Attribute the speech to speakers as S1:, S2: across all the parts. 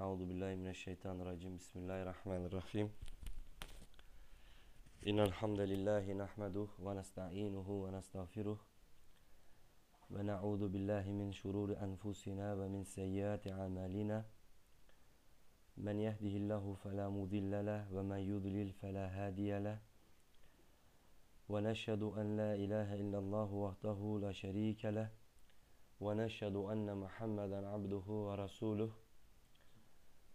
S1: أعوذ بالله من الشيطان الرجيم. بسم الله الرحمن الرحيم. إن الحمد لله نحمده ونستعينه ونستغفره ونعوذ بالله من شرور أنفسنا ومن سيئات أعمالنا. من يهده الله فلا مضل له ومن يضلل فلا هادي له. ونشهد أن لا إله إلا الله وحده لا شريك له. ونشهد أن محمدا عبده ورسوله.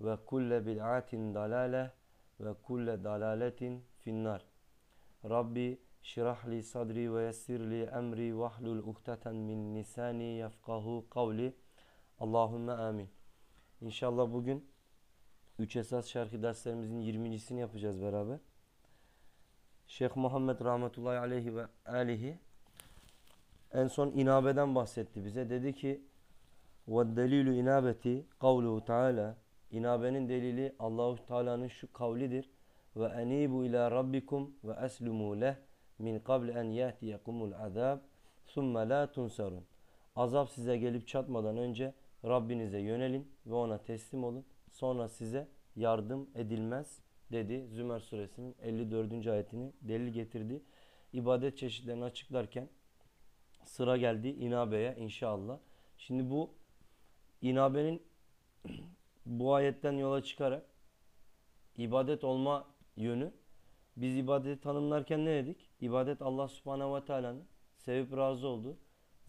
S1: ve kulle bid'atin dalale ve kulle dalaletin finnar. Rabbi şirah li sadri ve yessir li emri vahlul uhteten min lisani yefkahu kavli. Allahümme amin. İnşallah bugün 3 esas şerhi derslerimizin 20.sini yapacağız beraber. Şeyh Muhammed rahmetullahi aleyhi ve alihi en son inabeden bahsetti bize. Dedi ki delilü inabeti kavluhu teala İnabenin delili Allahu Teala'nın şu kavlidir. Ve enibu ila rabbikum ve eslumu leh min qabl en yehtiyekumul azab thumma la tunsarun. Azap size gelip çatmadan önce Rabbinize yönelin ve ona teslim olun. Sonra size yardım edilmez dedi. Zümer suresinin 54. ayetini delil getirdi. İbadet çeşitlerini açıklarken sıra geldi inabeye inşallah. Şimdi bu inabenin bu ayetten yola çıkarak ibadet olma yönü biz ibadeti tanımlarken ne dedik? İbadet Allah subhanehu ve teala'nın sevip razı olduğu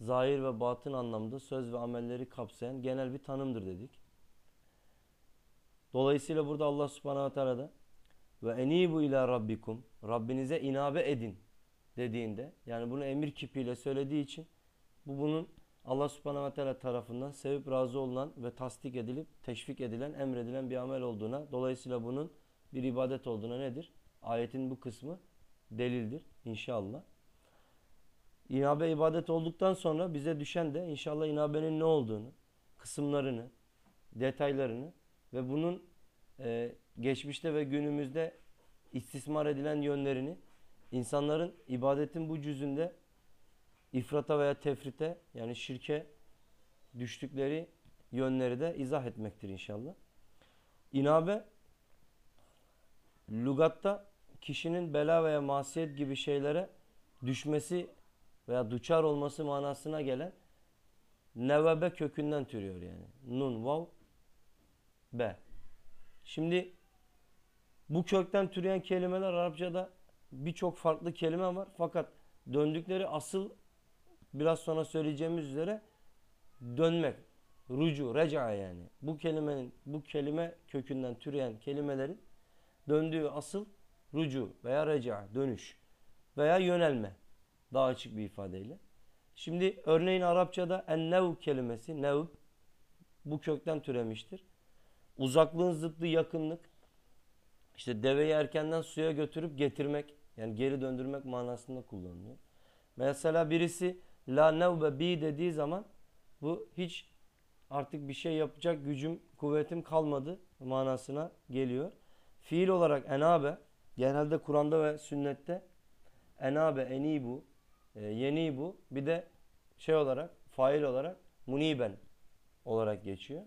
S1: zahir ve batın anlamda söz ve amelleri kapsayan genel bir tanımdır dedik. Dolayısıyla burada Allah subhanehu ve teala ve enibu ila rabbikum Rabbinize inabe edin dediğinde yani bunu emir kipiyle söylediği için bu bunun Allah subhanahu ve teala tarafından sevip razı olunan ve tasdik edilip teşvik edilen, emredilen bir amel olduğuna, dolayısıyla bunun bir ibadet olduğuna nedir? Ayetin bu kısmı delildir inşallah. İnabe ibadet olduktan sonra bize düşen de inşallah inabenin ne olduğunu, kısımlarını, detaylarını ve bunun e, geçmişte ve günümüzde istismar edilen yönlerini insanların ibadetin bu cüzünde ifrata veya tefrite yani şirke düştükleri yönleri de izah etmektir inşallah. İnabe lugatta kişinin bela veya masiyet gibi şeylere düşmesi veya duçar olması manasına gelen nevebe kökünden türüyor yani. Nun, vav, be. Şimdi bu kökten türeyen kelimeler Arapçada birçok farklı kelime var. Fakat döndükleri asıl biraz sonra söyleyeceğimiz üzere dönmek, rucu, reca yani. Bu kelimenin, bu kelime kökünden türeyen kelimelerin döndüğü asıl rucu veya reca, dönüş veya yönelme. Daha açık bir ifadeyle. Şimdi örneğin Arapçada ennev kelimesi, nev bu kökten türemiştir. Uzaklığın zıttı yakınlık. İşte deveyi erkenden suya götürüp getirmek, yani geri döndürmek manasında kullanılıyor. Mesela birisi la nevbe bi dediği zaman bu hiç artık bir şey yapacak gücüm, kuvvetim kalmadı manasına geliyor. Fiil olarak enabe genelde Kur'an'da ve sünnette enabe, enibu, e, yenibu bir de şey olarak fail olarak muniben olarak geçiyor.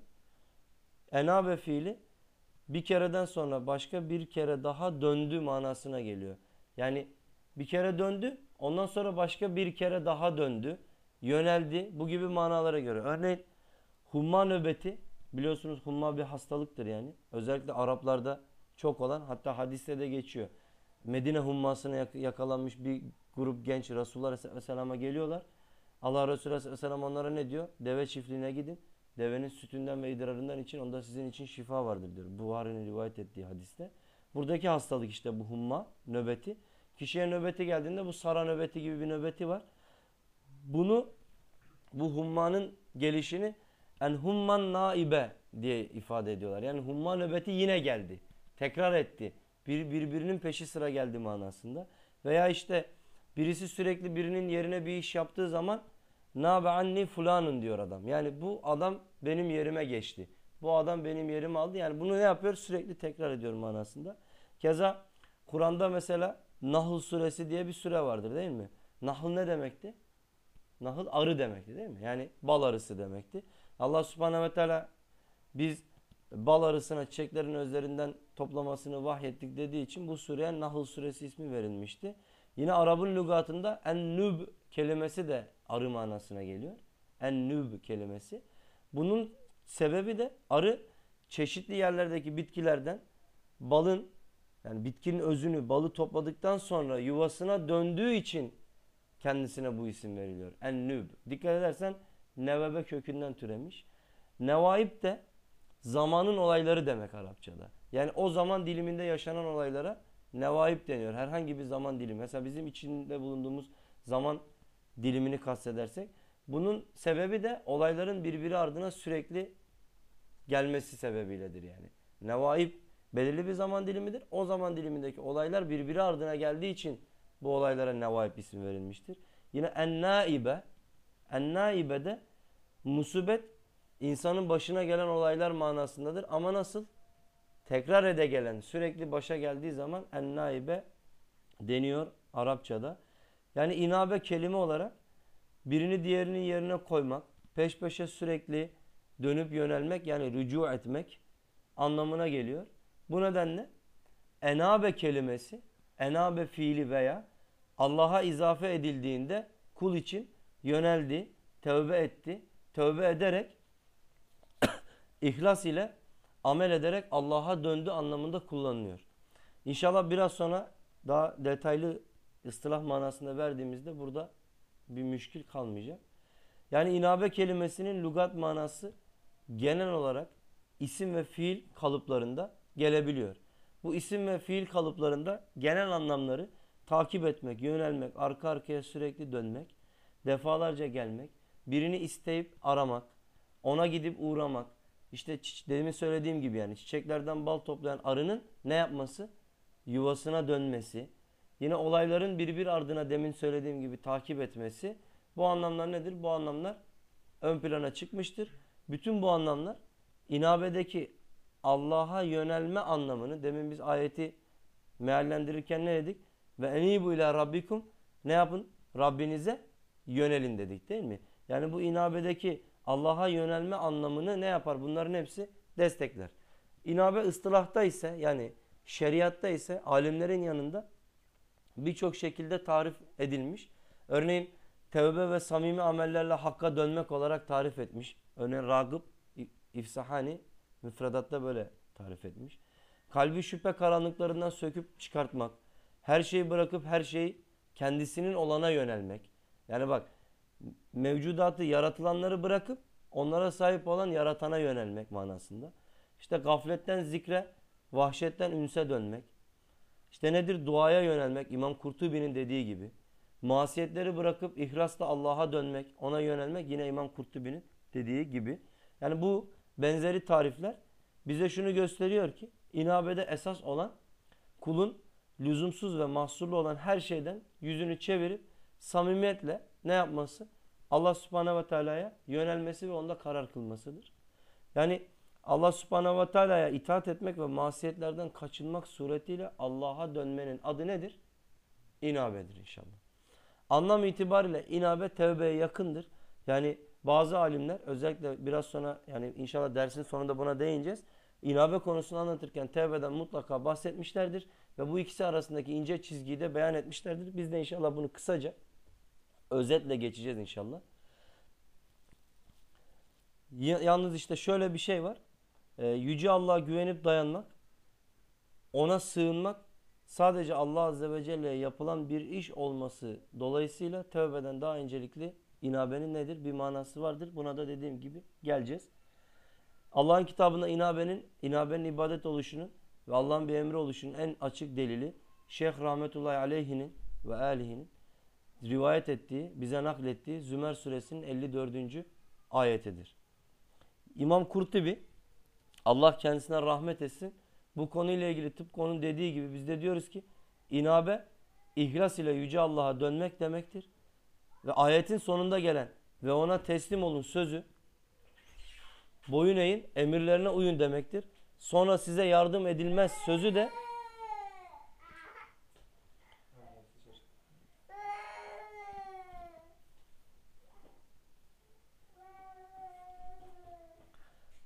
S1: Enabe fiili bir kereden sonra başka bir kere daha döndü manasına geliyor. Yani bir kere döndü ondan sonra başka bir kere daha döndü. Yöneldi bu gibi manalara göre. Örneğin humma nöbeti Biliyorsunuz humma bir hastalıktır yani. Özellikle Araplarda çok olan hatta hadiste de geçiyor. Medine hummasına yakalanmış bir grup genç Resulullah Aleyhisselam'a geliyorlar. Allah Resulü Aleyhisselam onlara ne diyor? Deve çiftliğine gidin. Devenin sütünden ve idrarından için onda sizin için şifa vardır diyor. Buhari'nin rivayet ettiği hadiste. Buradaki hastalık işte bu humma nöbeti. Kişiye nöbeti geldiğinde bu sara nöbeti gibi bir nöbeti var. Bunu bu hummanın gelişini en humman naibe diye ifade ediyorlar. Yani humma nöbeti yine geldi. Tekrar etti. Bir, birbirinin peşi sıra geldi manasında. Veya işte birisi sürekli birinin yerine bir iş yaptığı zaman Nabe anni fulanın diyor adam. Yani bu adam benim yerime geçti. Bu adam benim yerimi aldı. Yani bunu ne yapıyor? Sürekli tekrar ediyor manasında. Keza Kur'an'da mesela Nahl suresi diye bir sure vardır değil mi? Nahl ne demekti? Nahl arı demekti değil mi? Yani bal arısı demekti. Allah subhanehu ve teala biz bal arısına çiçeklerin özlerinden toplamasını vahyettik dediği için bu sureye Nahl suresi ismi verilmişti. Yine Arap'ın lügatında en-nüb kelimesi de arı manasına geliyor. En-nüb kelimesi. Bunun sebebi de arı çeşitli yerlerdeki bitkilerden balın yani bitkinin özünü balı topladıktan sonra yuvasına döndüğü için kendisine bu isim veriliyor. En-nüb. Dikkat edersen nevebe kökünden türemiş. Nevaib de zamanın olayları demek Arapçada. Yani o zaman diliminde yaşanan olaylara nevaib deniyor. Herhangi bir zaman dilimi. Mesela bizim içinde bulunduğumuz zaman dilimini kastedersek bunun sebebi de olayların birbiri ardına sürekli gelmesi sebebiyledir yani. Nevaib belirli bir zaman dilimidir. O zaman dilimindeki olaylar birbiri ardına geldiği için bu olaylara nevaib isim verilmiştir. Yine en-naibe en-naibe de musibet insanın başına gelen olaylar manasındadır. Ama nasıl? Tekrar ede gelen, sürekli başa geldiği zaman en-naibe deniyor Arapçada. Yani inabe kelime olarak birini diğerinin yerine koymak, peş peşe sürekli dönüp yönelmek yani rücu etmek anlamına geliyor. Bu nedenle enabe kelimesi, enabe fiili veya Allah'a izafe edildiğinde kul için yöneldi, tövbe etti. Tövbe ederek ihlas ile amel ederek Allah'a döndü anlamında kullanılıyor. İnşallah biraz sonra daha detaylı ıstılah manasında verdiğimizde burada bir müşkil kalmayacak. Yani inabe kelimesinin lugat manası genel olarak isim ve fiil kalıplarında gelebiliyor. Bu isim ve fiil kalıplarında genel anlamları takip etmek, yönelmek, arka arkaya sürekli dönmek, defalarca gelmek, birini isteyip aramak, ona gidip uğramak, işte demin söylediğim gibi yani çiçeklerden bal toplayan arının ne yapması? Yuvasına dönmesi, Yine olayların birbir ardına demin söylediğim gibi takip etmesi bu anlamlar nedir? Bu anlamlar ön plana çıkmıştır. Bütün bu anlamlar inabedeki Allah'a yönelme anlamını demin biz ayeti meallendirirken ne dedik? Ve enibu ile rabbikum ne yapın? Rabbinize yönelin dedik değil mi? Yani bu inabedeki Allah'a yönelme anlamını ne yapar? Bunların hepsi destekler. İnabe ıstılahta ise yani şeriatta ise alimlerin yanında birçok şekilde tarif edilmiş. Örneğin tevbe ve samimi amellerle hakka dönmek olarak tarif etmiş. Örneğin Ragıp İfsahani müfredatta böyle tarif etmiş. Kalbi şüphe karanlıklarından söküp çıkartmak. Her şeyi bırakıp her şeyi kendisinin olana yönelmek. Yani bak mevcudatı yaratılanları bırakıp onlara sahip olan yaratana yönelmek manasında. İşte gafletten zikre, vahşetten ünse dönmek. İşte nedir? Duaya yönelmek. İmam Kurtubi'nin dediği gibi. Masiyetleri bırakıp ihlasla Allah'a dönmek, ona yönelmek yine İmam Kurtubi'nin dediği gibi. Yani bu benzeri tarifler bize şunu gösteriyor ki inabede esas olan kulun lüzumsuz ve mahsurlu olan her şeyden yüzünü çevirip samimiyetle ne yapması? Allah subhanehu ve teala'ya yönelmesi ve onda karar kılmasıdır. Yani Allah subhanehu ve teala'ya itaat etmek ve masiyetlerden kaçınmak suretiyle Allah'a dönmenin adı nedir? İnabedir inşallah. Anlam itibariyle inabe tevbeye yakındır. Yani bazı alimler özellikle biraz sonra yani inşallah dersin sonunda buna değineceğiz. İnabe konusunu anlatırken tevbeden mutlaka bahsetmişlerdir. Ve bu ikisi arasındaki ince çizgiyi de beyan etmişlerdir. Biz de inşallah bunu kısaca özetle geçeceğiz inşallah. Yalnız işte şöyle bir şey var. Ee, Yüce Allah'a güvenip dayanmak, ona sığınmak sadece Allah Azze ve Celle'ye yapılan bir iş olması dolayısıyla tövbeden daha incelikli inabenin nedir? Bir manası vardır. Buna da dediğim gibi geleceğiz. Allah'ın kitabında inabenin, inabenin ibadet oluşunun ve Allah'ın bir emri oluşunun en açık delili Şeyh Rahmetullahi Aleyhi'nin ve Alihi'nin rivayet ettiği, bize naklettiği Zümer suresinin 54. ayetidir. İmam Kurtubi Allah kendisine rahmet etsin. Bu konuyla ilgili tıpkı onun dediği gibi biz de diyoruz ki inabe ihlas ile yüce Allah'a dönmek demektir. Ve ayetin sonunda gelen ve ona teslim olun sözü boyun eğin, emirlerine uyun demektir. Sonra size yardım edilmez sözü de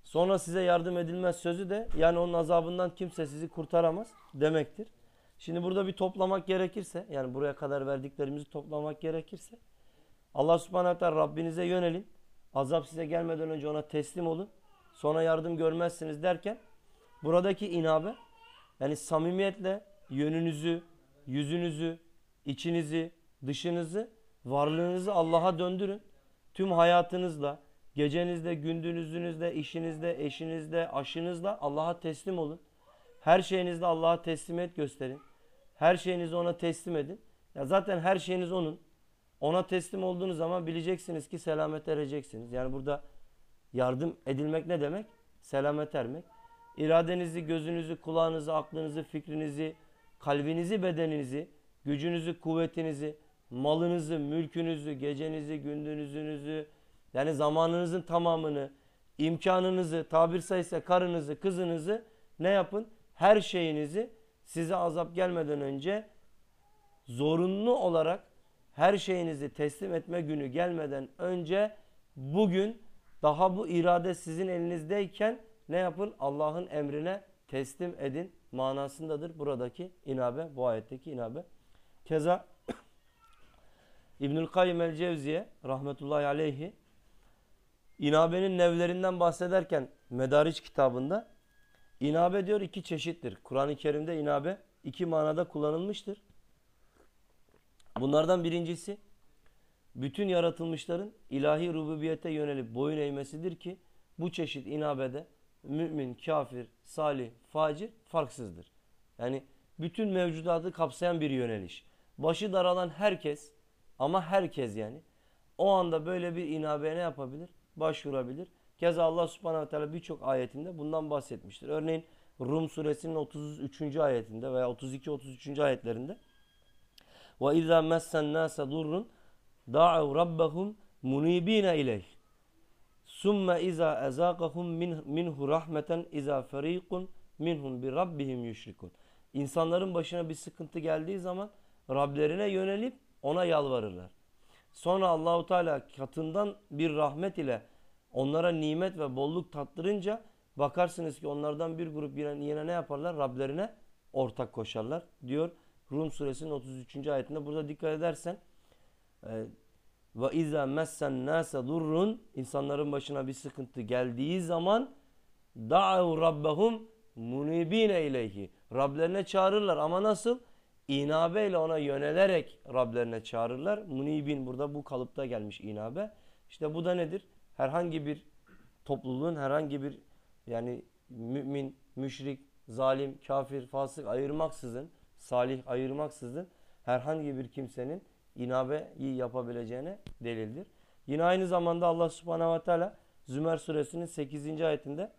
S1: Sonra size yardım edilmez sözü de yani onun azabından kimse sizi kurtaramaz demektir. Şimdi burada bir toplamak gerekirse yani buraya kadar verdiklerimizi toplamak gerekirse Allah subhanahu teala Rabbinize yönelin. Azap size gelmeden önce ona teslim olun. Sonra yardım görmezsiniz derken buradaki inabe yani samimiyetle yönünüzü, yüzünüzü, içinizi, dışınızı, varlığınızı Allah'a döndürün. Tüm hayatınızla, Gecenizde, gündüzünüzde, işinizde, eşinizde, aşınızla Allah'a teslim olun. Her şeyinizde Allah'a teslimiyet gösterin. Her şeyinizi ona teslim edin. Ya zaten her şeyiniz onun. Ona teslim olduğunuz zaman bileceksiniz ki selamet ereceksiniz. Yani burada yardım edilmek ne demek? Selamet ermek. İradenizi, gözünüzü, kulağınızı, aklınızı, fikrinizi, kalbinizi, bedeninizi, gücünüzü, kuvvetinizi, malınızı, mülkünüzü, gecenizi, gündüzünüzü, yani zamanınızın tamamını, imkanınızı, tabir sayısı karınızı, kızınızı ne yapın? Her şeyinizi size azap gelmeden önce zorunlu olarak her şeyinizi teslim etme günü gelmeden önce bugün daha bu irade sizin elinizdeyken ne yapın? Allah'ın emrine teslim edin manasındadır buradaki inabe, bu ayetteki inabe. Keza İbnül Kayyim el Cevziye rahmetullahi aleyhi İnabenin nevlerinden bahsederken Medariç kitabında inabe diyor iki çeşittir. Kur'an-ı Kerim'de inabe iki manada kullanılmıştır. Bunlardan birincisi bütün yaratılmışların ilahi rububiyete yönelip boyun eğmesidir ki bu çeşit inabede mümin, kafir, salih, facir farksızdır. Yani bütün mevcudatı kapsayan bir yöneliş. Başı daralan herkes ama herkes yani o anda böyle bir inabeye ne yapabilir? başvurabilir. Keza Allah subhanahu teala birçok ayetinde bundan bahsetmiştir. Örneğin Rum suresinin 33. ayetinde veya 32-33. ayetlerinde ve izâ messen nâse durrun da'u rabbahum munibine ileyh summe izâ ezâkahum minhu rahmeten izâ ferîkun minhum bi rabbihim yüşrikun. İnsanların başına bir sıkıntı geldiği zaman Rablerine yönelip ona yalvarırlar. Sonra Allahu Teala katından bir rahmet ile onlara nimet ve bolluk tattırınca bakarsınız ki onlardan bir grup yine, yine ne yaparlar? Rablerine ortak koşarlar diyor Rum suresinin 33. ayetinde. Burada dikkat edersen e, ve izâ messen nâse durrun insanların başına bir sıkıntı geldiği zaman da'u rabbahum munibine ileyhi Rablerine çağırırlar ama nasıl? İnabe ona yönelerek Rablerine çağırırlar. Munibin burada bu kalıpta gelmiş inabe. İşte bu da nedir? Herhangi bir topluluğun herhangi bir yani mümin, müşrik, zalim, kafir, fasık ayırmaksızın, salih ayırmaksızın herhangi bir kimsenin inabeyi yapabileceğine delildir. Yine aynı zamanda Allah subhanehu ve teala Zümer suresinin 8. ayetinde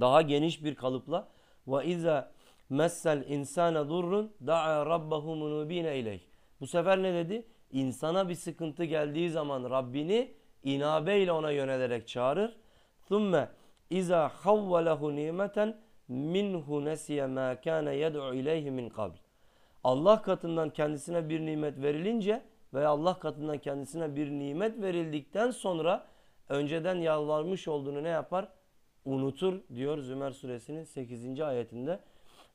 S1: daha geniş bir kalıpla ve izâ messel insane durrun da'a rabbahu munubine ileyh. Bu sefer ne dedi? İnsana bir sıkıntı geldiği zaman Rabbini inabeyle ona yönelerek çağırır. Thumme iza havvalahu nimeten minhu nesiye ma kana yed'u ileyhi min qabl. Allah katından kendisine bir nimet verilince veya Allah katından kendisine bir nimet verildikten sonra önceden yalvarmış olduğunu ne yapar? Unutur diyor Zümer suresinin 8. ayetinde.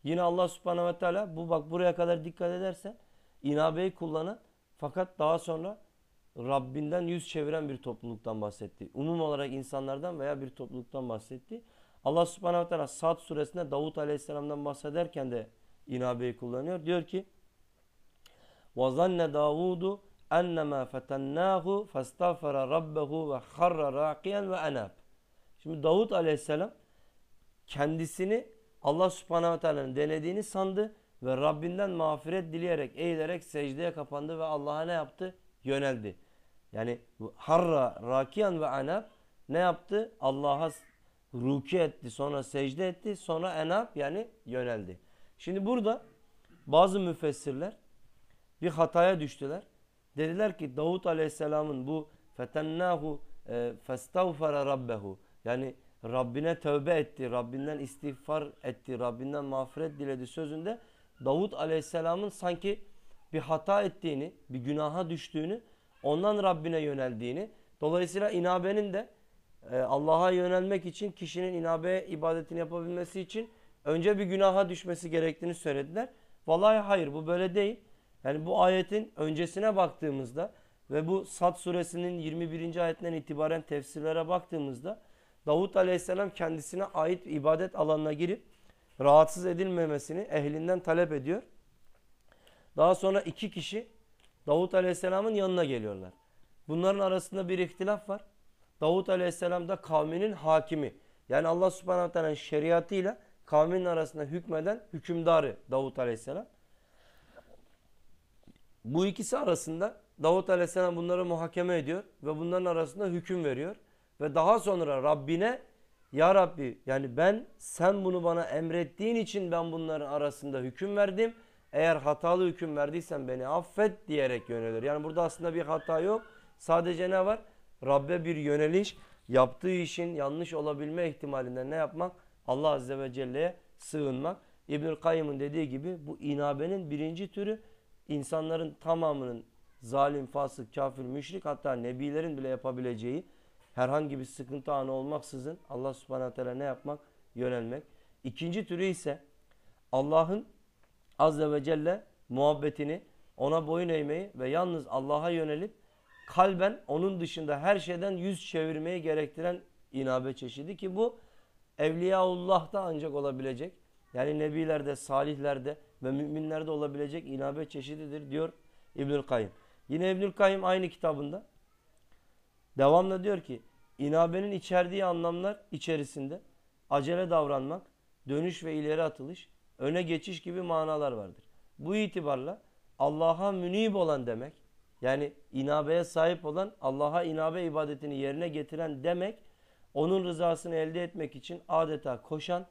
S1: Yine Allah subhanahu ve teala bu bak buraya kadar dikkat edersen inabeyi kullanan fakat daha sonra Rabbinden yüz çeviren bir topluluktan bahsetti. Umum olarak insanlardan veya bir topluluktan bahsetti. Allah subhanehu ve teala Sad suresinde Davut aleyhisselamdan bahsederken de inabeyi kullanıyor. Diyor ki وَظَنَّ دَاوُودُ اَنَّمَا فَتَنَّاهُ فَاسْتَغْفَرَ رَبَّهُ وَخَرَّ رَاقِيًا وَاَنَابٍ Şimdi Davut aleyhisselam kendisini Allah subhanehu ve teala'nın denediğini sandı ve Rabbinden mağfiret dileyerek, eğilerek secdeye kapandı ve Allah'a ne yaptı? Yöneldi. Yani harra, rakiyan ve anab ne yaptı? Allah'a ruki etti, sonra secde etti, sonra enab yani yöneldi. Şimdi burada bazı müfessirler bir hataya düştüler. Dediler ki Davut Aleyhisselam'ın bu fetennahu e, festağfara rabbehu yani Rabbine tövbe etti, Rabbinden istiğfar etti, Rabbinden mağfiret diledi sözünde Davut Aleyhisselam'ın sanki bir hata ettiğini, bir günaha düştüğünü, ondan Rabbine yöneldiğini, dolayısıyla inabenin de e, Allah'a yönelmek için kişinin inabe ibadetini yapabilmesi için önce bir günaha düşmesi gerektiğini söylediler. Vallahi hayır bu böyle değil. Yani bu ayetin öncesine baktığımızda ve bu Sad suresinin 21. ayetinden itibaren tefsirlere baktığımızda Davut Aleyhisselam kendisine ait ibadet alanına girip rahatsız edilmemesini ehlinden talep ediyor. Daha sonra iki kişi Davut Aleyhisselam'ın yanına geliyorlar. Bunların arasında bir ihtilaf var. Davut Aleyhisselam da kavminin hakimi. Yani Allah Subhanahu Teala'nın şeriatıyla kavminin arasında hükmeden hükümdarı Davut Aleyhisselam. Bu ikisi arasında Davut Aleyhisselam bunları muhakeme ediyor ve bunların arasında hüküm veriyor. Ve daha sonra Rabbine ya Rabbi yani ben sen bunu bana emrettiğin için ben bunların arasında hüküm verdim. Eğer hatalı hüküm verdiysen beni affet diyerek yönelir. Yani burada aslında bir hata yok. Sadece ne var? Rabbe bir yöneliş, yaptığı işin yanlış olabilme ihtimalinden ne yapmak? Allah Azze ve Celle'ye sığınmak. İbnül Kayyım'ın dediği gibi bu inabenin birinci türü insanların tamamının zalim, fasık, kafir, müşrik hatta nebilerin bile yapabileceği herhangi bir sıkıntı anı olmaksızın Allah subhanahu teala ne yapmak? Yönelmek. İkinci türü ise Allah'ın azze ve celle muhabbetini ona boyun eğmeyi ve yalnız Allah'a yönelip kalben onun dışında her şeyden yüz çevirmeyi gerektiren inabe çeşidi ki bu Evliyaullah'ta ancak olabilecek. Yani nebilerde, salihlerde ve müminlerde olabilecek inabe çeşididir diyor İbnül Kayyım. Yine İbnül Kayyım aynı kitabında devamla diyor ki inabenin içerdiği anlamlar içerisinde acele davranmak, dönüş ve ileri atılış, öne geçiş gibi manalar vardır. Bu itibarla Allah'a münib olan demek, yani inabeye sahip olan Allah'a inabe ibadetini yerine getiren demek, onun rızasını elde etmek için adeta koşan,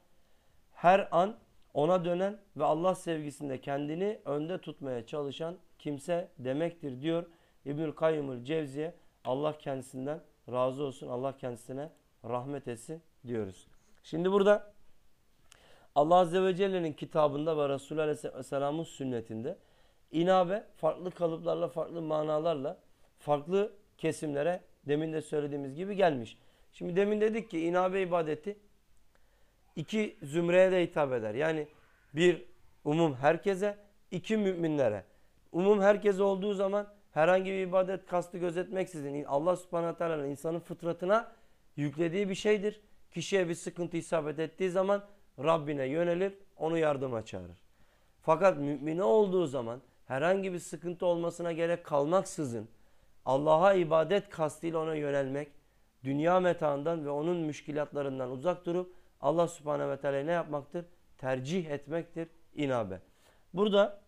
S1: her an ona dönen ve Allah sevgisinde kendini önde tutmaya çalışan kimse demektir diyor İbnül Kayyımül Cevziye. Allah kendisinden razı olsun. Allah kendisine rahmet etsin diyoruz. Şimdi burada Allah Azze ve Celle'nin kitabında ve Resulü Aleyhisselam'ın sünnetinde inabe farklı kalıplarla, farklı manalarla, farklı kesimlere demin de söylediğimiz gibi gelmiş. Şimdi demin dedik ki inabe ibadeti iki zümreye de hitap eder. Yani bir umum herkese, iki müminlere. Umum herkese olduğu zaman herhangi bir ibadet kastı gözetmeksizin Allah subhanahu teala'nın insanın fıtratına yüklediği bir şeydir. Kişiye bir sıkıntı isabet ettiği zaman Rabbine yönelir, onu yardıma çağırır. Fakat mümine olduğu zaman herhangi bir sıkıntı olmasına gerek kalmaksızın Allah'a ibadet kastıyla ona yönelmek, dünya metaından ve onun müşkilatlarından uzak durup Allah subhanehu ve teala ne yapmaktır? Tercih etmektir inabe. Burada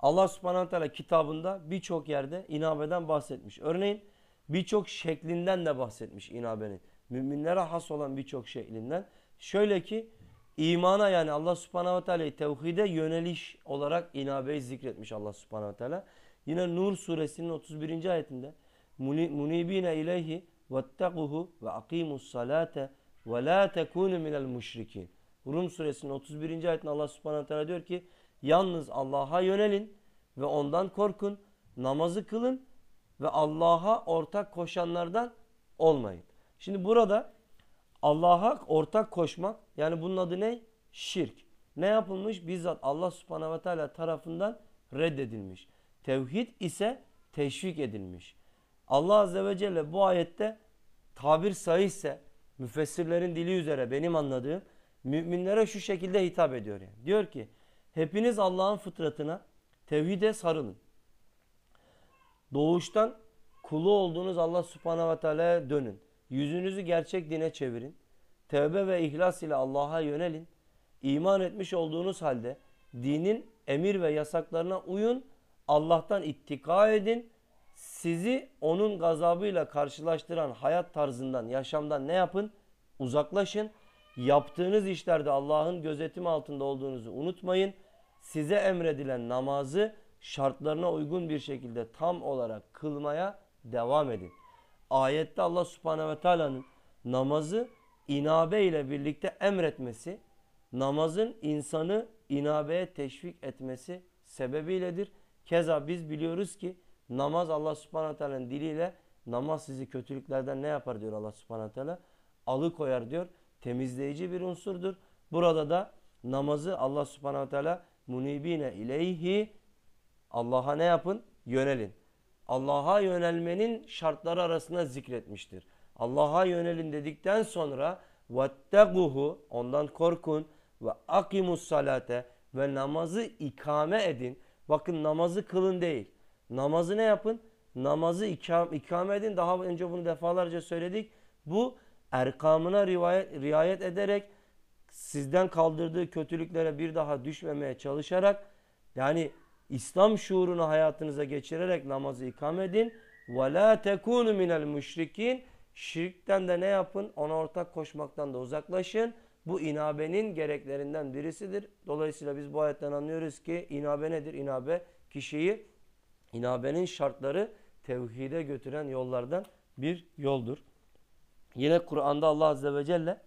S1: Allah subhanahu teala kitabında birçok yerde inabeden bahsetmiş. Örneğin birçok şeklinden de bahsetmiş inabenin. Müminlere has olan birçok şeklinden. Şöyle ki imana yani Allah subhanahu teala'yı tevhide yöneliş olarak inabeyi zikretmiş Allah subhanahu teala. Yine Nur suresinin 31. ayetinde munibine ileyhi vettakuhu ve akimus salate ve la tekunu minel müşrikin. Rum suresinin 31. ayetinde Allah subhanahu teala diyor ki Yalnız Allah'a yönelin ve ondan korkun. Namazı kılın ve Allah'a ortak koşanlardan olmayın. Şimdi burada Allah'a ortak koşmak yani bunun adı ne? Şirk. Ne yapılmış? Bizzat Allah subhanahu ve teala tarafından reddedilmiş. Tevhid ise teşvik edilmiş. Allah Azze ve Celle bu ayette tabir sahihse müfessirlerin dili üzere benim anladığım müminlere şu şekilde hitap ediyor. Yani. Diyor ki hepiniz Allah'ın fıtratına tevhide sarılın. Doğuştan kulu olduğunuz Allah subhanahu ve teala'ya dönün. Yüzünüzü gerçek dine çevirin. Tevbe ve ihlas ile Allah'a yönelin. İman etmiş olduğunuz halde dinin emir ve yasaklarına uyun. Allah'tan ittika edin. Sizi onun gazabıyla karşılaştıran hayat tarzından, yaşamdan ne yapın? Uzaklaşın. Yaptığınız işlerde Allah'ın gözetimi altında olduğunuzu unutmayın. Size emredilen namazı şartlarına uygun bir şekilde tam olarak kılmaya devam edin. Ayette Allah subhanehu ve teala'nın namazı inabe ile birlikte emretmesi, namazın insanı inabeye teşvik etmesi sebebiyledir. Keza biz biliyoruz ki namaz Allah subhanahu teala'nın diliyle namaz sizi kötülüklerden ne yapar diyor Allah subhanahu teala? Alıkoyar diyor. Temizleyici bir unsurdur. Burada da namazı Allah subhanahu teala munibine ileyhi Allah'a ne yapın? Yönelin. Allah'a yönelmenin şartları arasında zikretmiştir. Allah'a yönelin dedikten sonra vetteguhu ondan korkun ve akimus salate ve namazı ikame edin. Bakın namazı kılın değil. Namazı ne yapın? Namazı ikame, ikame edin. Daha önce bunu defalarca söyledik. Bu erkamına riayet, riayet ederek sizden kaldırdığı kötülüklere bir daha düşmemeye çalışarak yani İslam şuurunu hayatınıza geçirerek namazı ikame edin. Ve la tekunu minel müşrikin. Şirkten de ne yapın? Ona ortak koşmaktan da uzaklaşın. Bu inabenin gereklerinden birisidir. Dolayısıyla biz bu ayetten anlıyoruz ki inabe nedir? İnabe kişiyi inabenin şartları tevhide götüren yollardan bir yoldur. Yine Kur'an'da Allah Azze ve Celle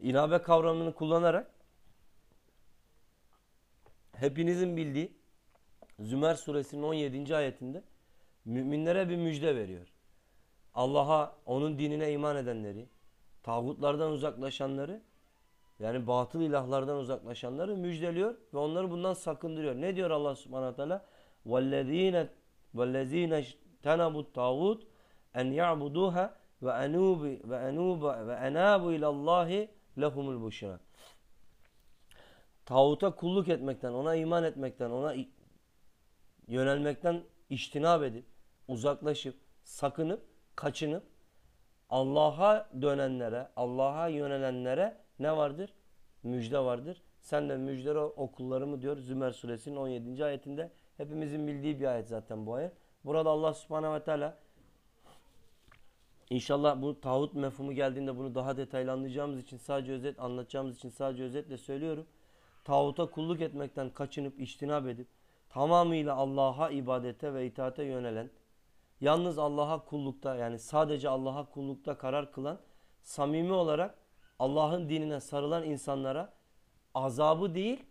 S1: inabe kavramını kullanarak hepinizin bildiği Zümer suresinin 17. ayetinde müminlere bir müjde veriyor. Allah'a, onun dinine iman edenleri, tağutlardan uzaklaşanları, yani batıl ilahlardan uzaklaşanları müjdeliyor ve onları bundan sakındırıyor. Ne diyor Allah subhanahu teala? وَالَّذ۪ينَ وَالَّذ۪ينَ اجْتَنَبُوا الطَّاغُوتِ اَنْ يَعْبُدُوهَا وَاَنُوبُ وَاَنَابُوا اِلَى اللّٰهِ لَهُمُ الْبُشْرَى Tağuta kulluk etmekten, ona iman etmekten, ona yönelmekten iştinab edip, uzaklaşıp, sakınıp, kaçınıp Allah'a dönenlere, Allah'a yönelenlere ne vardır? Müjde vardır. Sen de müjdere okullarımı diyor Zümer suresinin 17. ayetinde. Hepimizin bildiği bir ayet zaten bu ayet. Burada Allah subhanehu ve teala İnşallah bu tağut mefhumu geldiğinde bunu daha detaylı anlayacağımız için sadece özet anlatacağımız için sadece özetle söylüyorum. Tağuta kulluk etmekten kaçınıp iştinab edip tamamıyla Allah'a ibadete ve itaate yönelen yalnız Allah'a kullukta yani sadece Allah'a kullukta karar kılan samimi olarak Allah'ın dinine sarılan insanlara azabı değil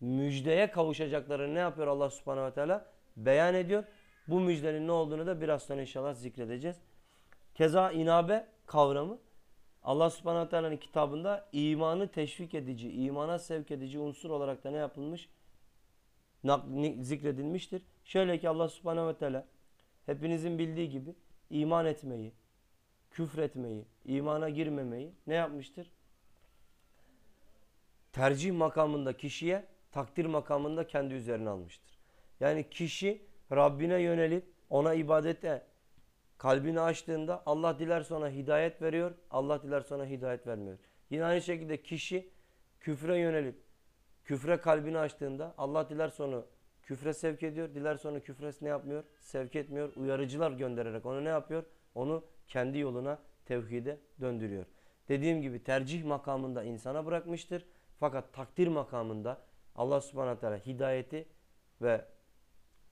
S1: müjdeye kavuşacaklarını ne yapıyor Allah subhanehu ve teala? Beyan ediyor. Bu müjdenin ne olduğunu da biraz sonra inşallah zikredeceğiz. Keza inabe kavramı Allah subhanahu teala'nın kitabında imanı teşvik edici, imana sevk edici unsur olarak da ne yapılmış? Zikredilmiştir. Şöyle ki Allah subhanahu teala hepinizin bildiği gibi iman etmeyi, küfretmeyi, imana girmemeyi ne yapmıştır? Tercih makamında kişiye, takdir makamında kendi üzerine almıştır. Yani kişi Rabbine yönelip ona ibadete kalbini açtığında Allah diler sonra hidayet veriyor, Allah diler sonra hidayet vermiyor. Yine aynı şekilde kişi küfre yönelip küfre kalbini açtığında Allah diler sonra küfre sevk ediyor, diler sonra küfre ne yapmıyor? Sevk etmiyor. Uyarıcılar göndererek onu ne yapıyor? Onu kendi yoluna tevhide döndürüyor. Dediğim gibi tercih makamında insana bırakmıştır. Fakat takdir makamında Allah subhanahu teala hidayeti ve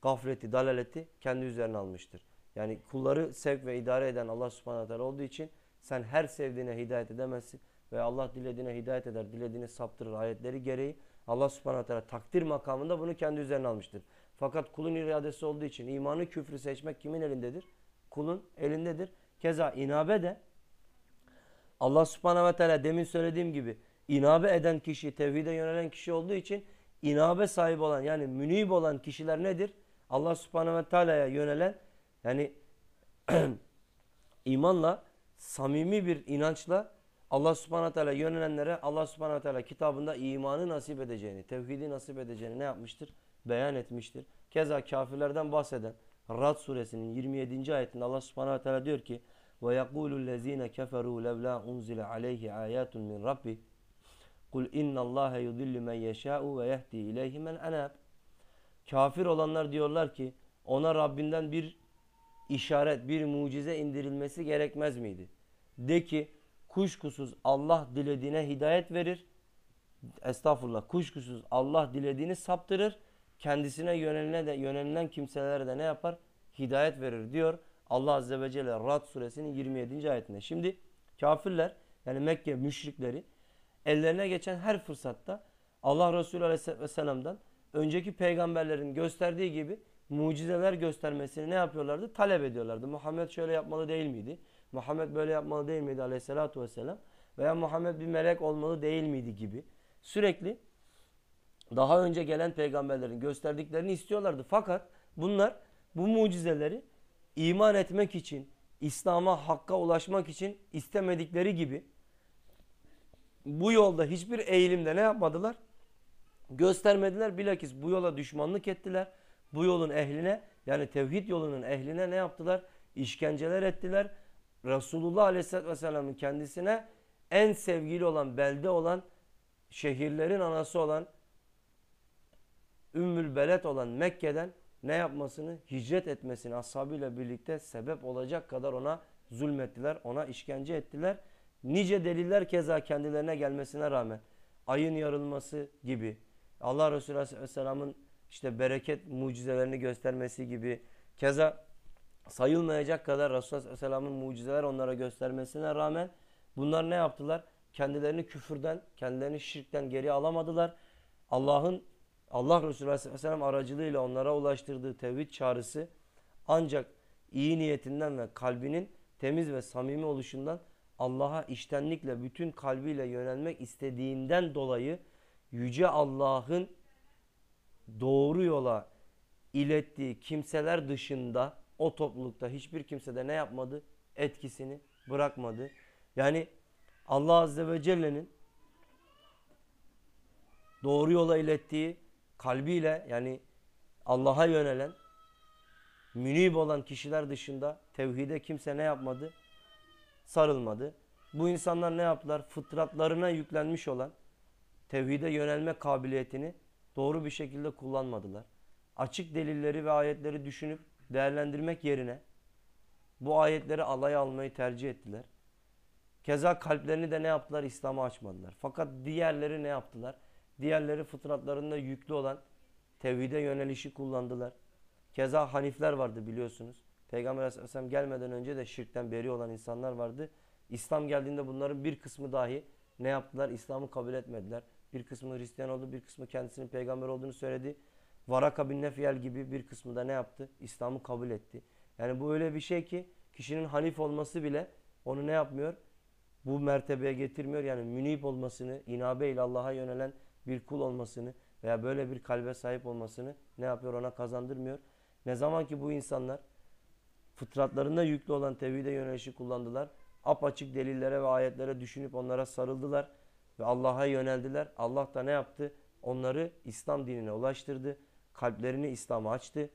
S1: gafleti, dalaleti kendi üzerine almıştır. Yani kulları sevk ve idare eden Allah subhanahu teala olduğu için sen her sevdiğine hidayet edemezsin. Ve Allah dilediğine hidayet eder, dilediğine saptırır ayetleri gereği. Allah subhanahu teala takdir makamında bunu kendi üzerine almıştır. Fakat kulun iradesi olduğu için imanı küfrü seçmek kimin elindedir? Kulun elindedir. Keza inabe de Allah subhanahu ve teala demin söylediğim gibi inabe eden kişi, tevhide yönelen kişi olduğu için inabe sahibi olan yani münib olan kişiler nedir? Allah subhanehu ve teala'ya yönelen yani imanla samimi bir inançla Allah subhanahu teala yönelenlere Allah subhanahu teala kitabında imanı nasip edeceğini, tevhidi nasip edeceğini ne yapmıştır? Beyan etmiştir. Keza kafirlerden bahseden Rad suresinin 27. ayetinde Allah subhanahu teala diyor ki yekulu lezine keferu levla unzile aleyhi ayatun min rabbi kul innallâhe yudillu men yeşâ'u ve yehdi ileyhi men enâb Kafir olanlar diyorlar ki ona Rabbinden bir işaret, bir mucize indirilmesi gerekmez miydi? De ki kuşkusuz Allah dilediğine hidayet verir. Estağfurullah kuşkusuz Allah dilediğini saptırır. Kendisine yöneline de yönelilen kimselere de ne yapar? Hidayet verir diyor. Allah Azze ve Celle Rad suresinin 27. ayetinde. Şimdi kafirler yani Mekke müşrikleri ellerine geçen her fırsatta Allah Resulü Aleyhisselam'dan önceki peygamberlerin gösterdiği gibi mucizeler göstermesini ne yapıyorlardı? Talep ediyorlardı. Muhammed şöyle yapmalı değil miydi? Muhammed böyle yapmalı değil miydi aleyhissalatu vesselam? Veya Muhammed bir melek olmalı değil miydi gibi. Sürekli daha önce gelen peygamberlerin gösterdiklerini istiyorlardı. Fakat bunlar bu mucizeleri iman etmek için, İslam'a, Hakk'a ulaşmak için istemedikleri gibi bu yolda hiçbir eğilimde ne yapmadılar? Göstermediler. Bilakis bu yola düşmanlık ettiler. Bu yolun ehline yani tevhid yolunun ehline ne yaptılar? İşkenceler ettiler. Resulullah Aleyhisselatü Vesselam'ın kendisine en sevgili olan, belde olan, şehirlerin anası olan, Ümmül Belet olan Mekke'den ne yapmasını? Hicret etmesini ashabıyla birlikte sebep olacak kadar ona zulmettiler, ona işkence ettiler. Nice deliller keza kendilerine gelmesine rağmen ayın yarılması gibi Allah Resulü Aleyhisselam'ın işte bereket mucizelerini göstermesi gibi keza sayılmayacak kadar Resulullah Aleyhisselam'ın mucizeler onlara göstermesine rağmen bunlar ne yaptılar? Kendilerini küfürden, kendilerini şirkten geri alamadılar. Allah'ın Allah Resulü Aleyhisselam aracılığıyla onlara ulaştırdığı tevhid çağrısı ancak iyi niyetinden ve kalbinin temiz ve samimi oluşundan Allah'a iştenlikle bütün kalbiyle yönelmek istediğinden dolayı Yüce Allah'ın doğru yola ilettiği kimseler dışında o toplulukta hiçbir kimse de ne yapmadı? Etkisini bırakmadı. Yani Allah Azze ve Celle'nin doğru yola ilettiği kalbiyle yani Allah'a yönelen münib olan kişiler dışında tevhide kimse ne yapmadı? Sarılmadı. Bu insanlar ne yaptılar? Fıtratlarına yüklenmiş olan tevhide yönelme kabiliyetini doğru bir şekilde kullanmadılar. Açık delilleri ve ayetleri düşünüp değerlendirmek yerine bu ayetleri alay almayı tercih ettiler. Keza kalplerini de ne yaptılar? İslam'a açmadılar. Fakat diğerleri ne yaptılar? Diğerleri fıtratlarında yüklü olan tevhide yönelişi kullandılar. Keza hanifler vardı biliyorsunuz. Peygamber Aleyhisselam gelmeden önce de şirkten beri olan insanlar vardı. İslam geldiğinde bunların bir kısmı dahi ne yaptılar? İslam'ı kabul etmediler. Bir kısmı Hristiyan oldu, bir kısmı kendisinin peygamber olduğunu söyledi. Varaka bin Nefiyel gibi bir kısmı da ne yaptı? İslam'ı kabul etti. Yani bu öyle bir şey ki kişinin hanif olması bile onu ne yapmıyor? Bu mertebeye getirmiyor. Yani münip olmasını, inabe ile Allah'a yönelen bir kul olmasını veya böyle bir kalbe sahip olmasını ne yapıyor? Ona kazandırmıyor. Ne zaman ki bu insanlar fıtratlarında yüklü olan tevhide yönelişi kullandılar. Apaçık delillere ve ayetlere düşünüp onlara sarıldılar ve Allah'a yöneldiler. Allah da ne yaptı? Onları İslam dinine ulaştırdı. Kalplerini İslam'a açtı.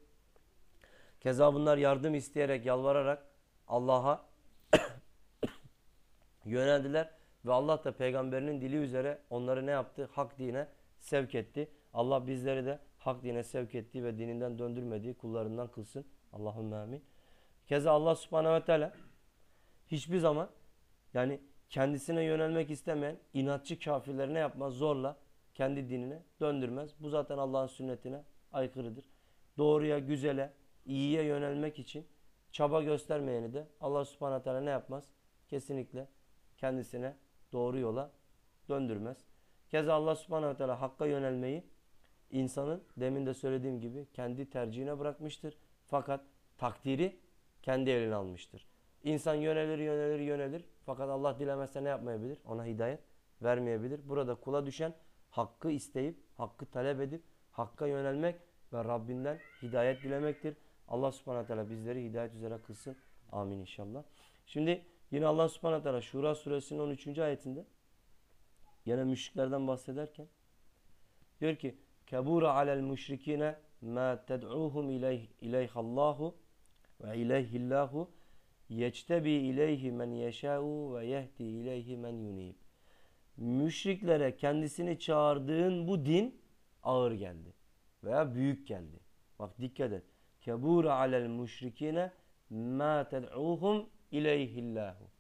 S1: Keza bunlar yardım isteyerek, yalvararak Allah'a yöneldiler. Ve Allah da peygamberinin dili üzere onları ne yaptı? Hak dine sevk etti. Allah bizleri de hak dine sevk ettiği ve dininden döndürmediği kullarından kılsın. Allahümme amin. Keza Allah subhanehu ve teala hiçbir zaman yani kendisine yönelmek istemeyen inatçı kafirleri ne yapmaz? Zorla kendi dinine döndürmez. Bu zaten Allah'ın sünnetine aykırıdır. Doğruya, güzele, iyiye yönelmek için çaba göstermeyeni de Allah subhanahu teala ne yapmaz? Kesinlikle kendisine doğru yola döndürmez. Keza Allah subhanahu teala hakka yönelmeyi insanın demin de söylediğim gibi kendi tercihine bırakmıştır. Fakat takdiri kendi eline almıştır. İnsan yönelir, yönelir, yönelir. Fakat Allah dilemezse ne yapmayabilir? Ona hidayet vermeyebilir. Burada kula düşen hakkı isteyip, hakkı talep edip, hakka yönelmek ve Rabbinden hidayet dilemektir. Allah subhanahu teala bizleri hidayet üzere kılsın. Amin inşallah. Şimdi yine Allah subhanahu teala Şura suresinin 13. ayetinde yine müşriklerden bahsederken diyor ki Kebura alel müşrikine ma ted'uhum ileyh ileyhallahu ve ileyhillahu yeçtebi ileyhi men yeşâ'u ve yehdi ileyhi men yunib. Müşriklere kendisini çağırdığın bu din ağır geldi veya büyük geldi. Bak dikkat et. Kebura alel müşrikine ma ted'uhum ileyhillahu.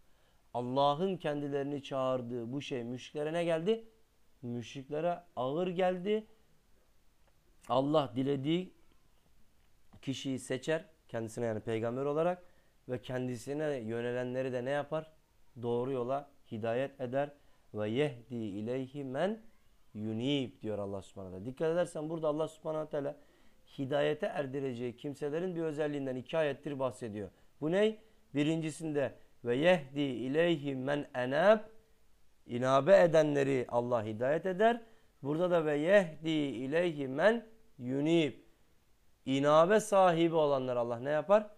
S1: Allah'ın kendilerini çağırdığı bu şey müşriklere ne geldi? Müşriklere ağır geldi. Allah dilediği kişiyi seçer kendisine yani peygamber olarak ve kendisine yönelenleri de ne yapar? Doğru yola hidayet eder ve yehdi ileyhi men yunib diyor Allah subhanahu teala. Dikkat edersen burada Allah subhanahu teala hidayete erdireceği kimselerin bir özelliğinden iki ayettir bahsediyor. Bu ne? Birincisinde ve yehdi ileyhi men enab inabe edenleri Allah hidayet eder. Burada da ve yehdi ileyhi men yunib inabe sahibi olanlar Allah ne yapar?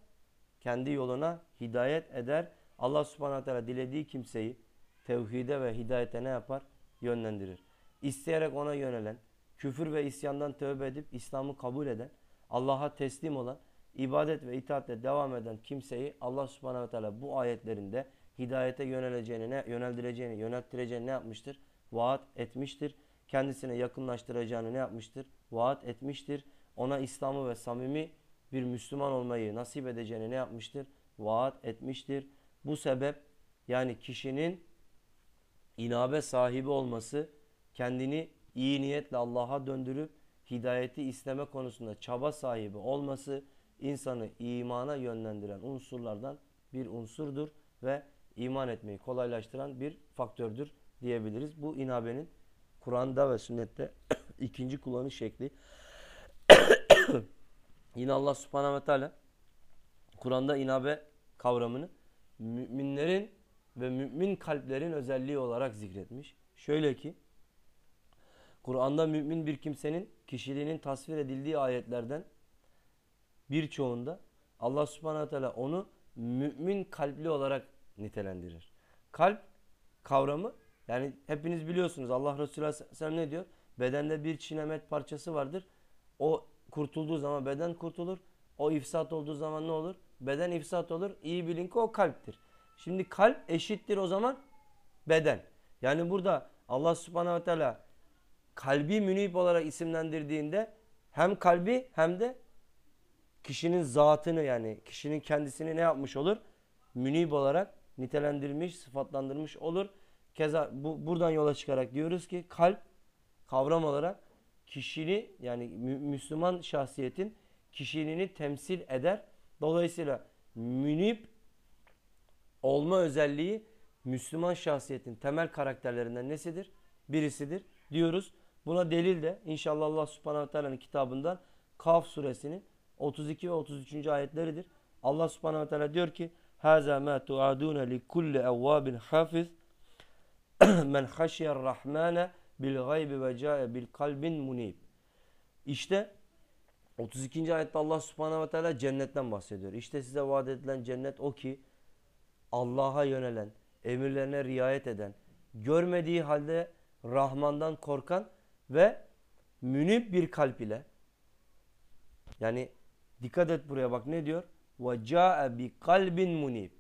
S1: Kendi yoluna hidayet eder. Allah subhanahu teala dilediği kimseyi tevhide ve hidayete ne yapar? Yönlendirir. İsteyerek ona yönelen, küfür ve isyandan tövbe edip İslam'ı kabul eden, Allah'a teslim olan, ibadet ve itaatle devam eden kimseyi Allah subhanahu teala bu ayetlerinde hidayete yöneleceğini, ne, yöneldireceğini, yönelttireceğini ne yapmıştır? Vaat etmiştir. Kendisine yakınlaştıracağını ne yapmıştır? Vaat etmiştir. Ona İslam'ı ve samimi bir Müslüman olmayı nasip edeceğini ne yapmıştır? Vaat etmiştir. Bu sebep yani kişinin inabe sahibi olması, kendini iyi niyetle Allah'a döndürüp hidayeti isteme konusunda çaba sahibi olması insanı imana yönlendiren unsurlardan bir unsurdur ve iman etmeyi kolaylaştıran bir faktördür diyebiliriz. Bu inabenin Kur'an'da ve sünnette ikinci kullanış şekli. Yine Allah subhanahu ve teala Kur'an'da inabe kavramını müminlerin ve mümin kalplerin özelliği olarak zikretmiş. Şöyle ki Kur'an'da mümin bir kimsenin kişiliğinin tasvir edildiği ayetlerden birçoğunda Allah subhanahu teala onu mümin kalpli olarak nitelendirir. Kalp kavramı yani hepiniz biliyorsunuz Allah Resulü Aleyhisselam ne diyor? Bedende bir çinemet parçası vardır. O kurtulduğu zaman beden kurtulur. O ifsat olduğu zaman ne olur? Beden ifsat olur. İyi bilin ki o kalptir. Şimdi kalp eşittir o zaman beden. Yani burada Allah subhanahu teala kalbi münip olarak isimlendirdiğinde hem kalbi hem de kişinin zatını yani kişinin kendisini ne yapmış olur? Münip olarak nitelendirmiş, sıfatlandırmış olur. Keza bu, buradan yola çıkarak diyoruz ki kalp kavram olarak kişini yani Müslüman şahsiyetin kişiliğini temsil eder. Dolayısıyla münip olma özelliği Müslüman şahsiyetin temel karakterlerinden nesidir? Birisidir diyoruz. Buna delil de inşallah Allah subhanahu teala'nın kitabından Kaf suresinin 32 ve 33. ayetleridir. Allah subhanahu teala diyor ki Haza ma tuaduna li kulli evvabin hafiz men haşiyar rahmane bil gaybi ve cae bil kalbin munib. İşte 32. ayette Allah subhanahu ve teala cennetten bahsediyor. İşte size vaat edilen cennet o ki Allah'a yönelen, emirlerine riayet eden, görmediği halde Rahman'dan korkan ve münip bir kalp ile yani dikkat et buraya bak ne diyor? Ve ca'e bi kalbin munib.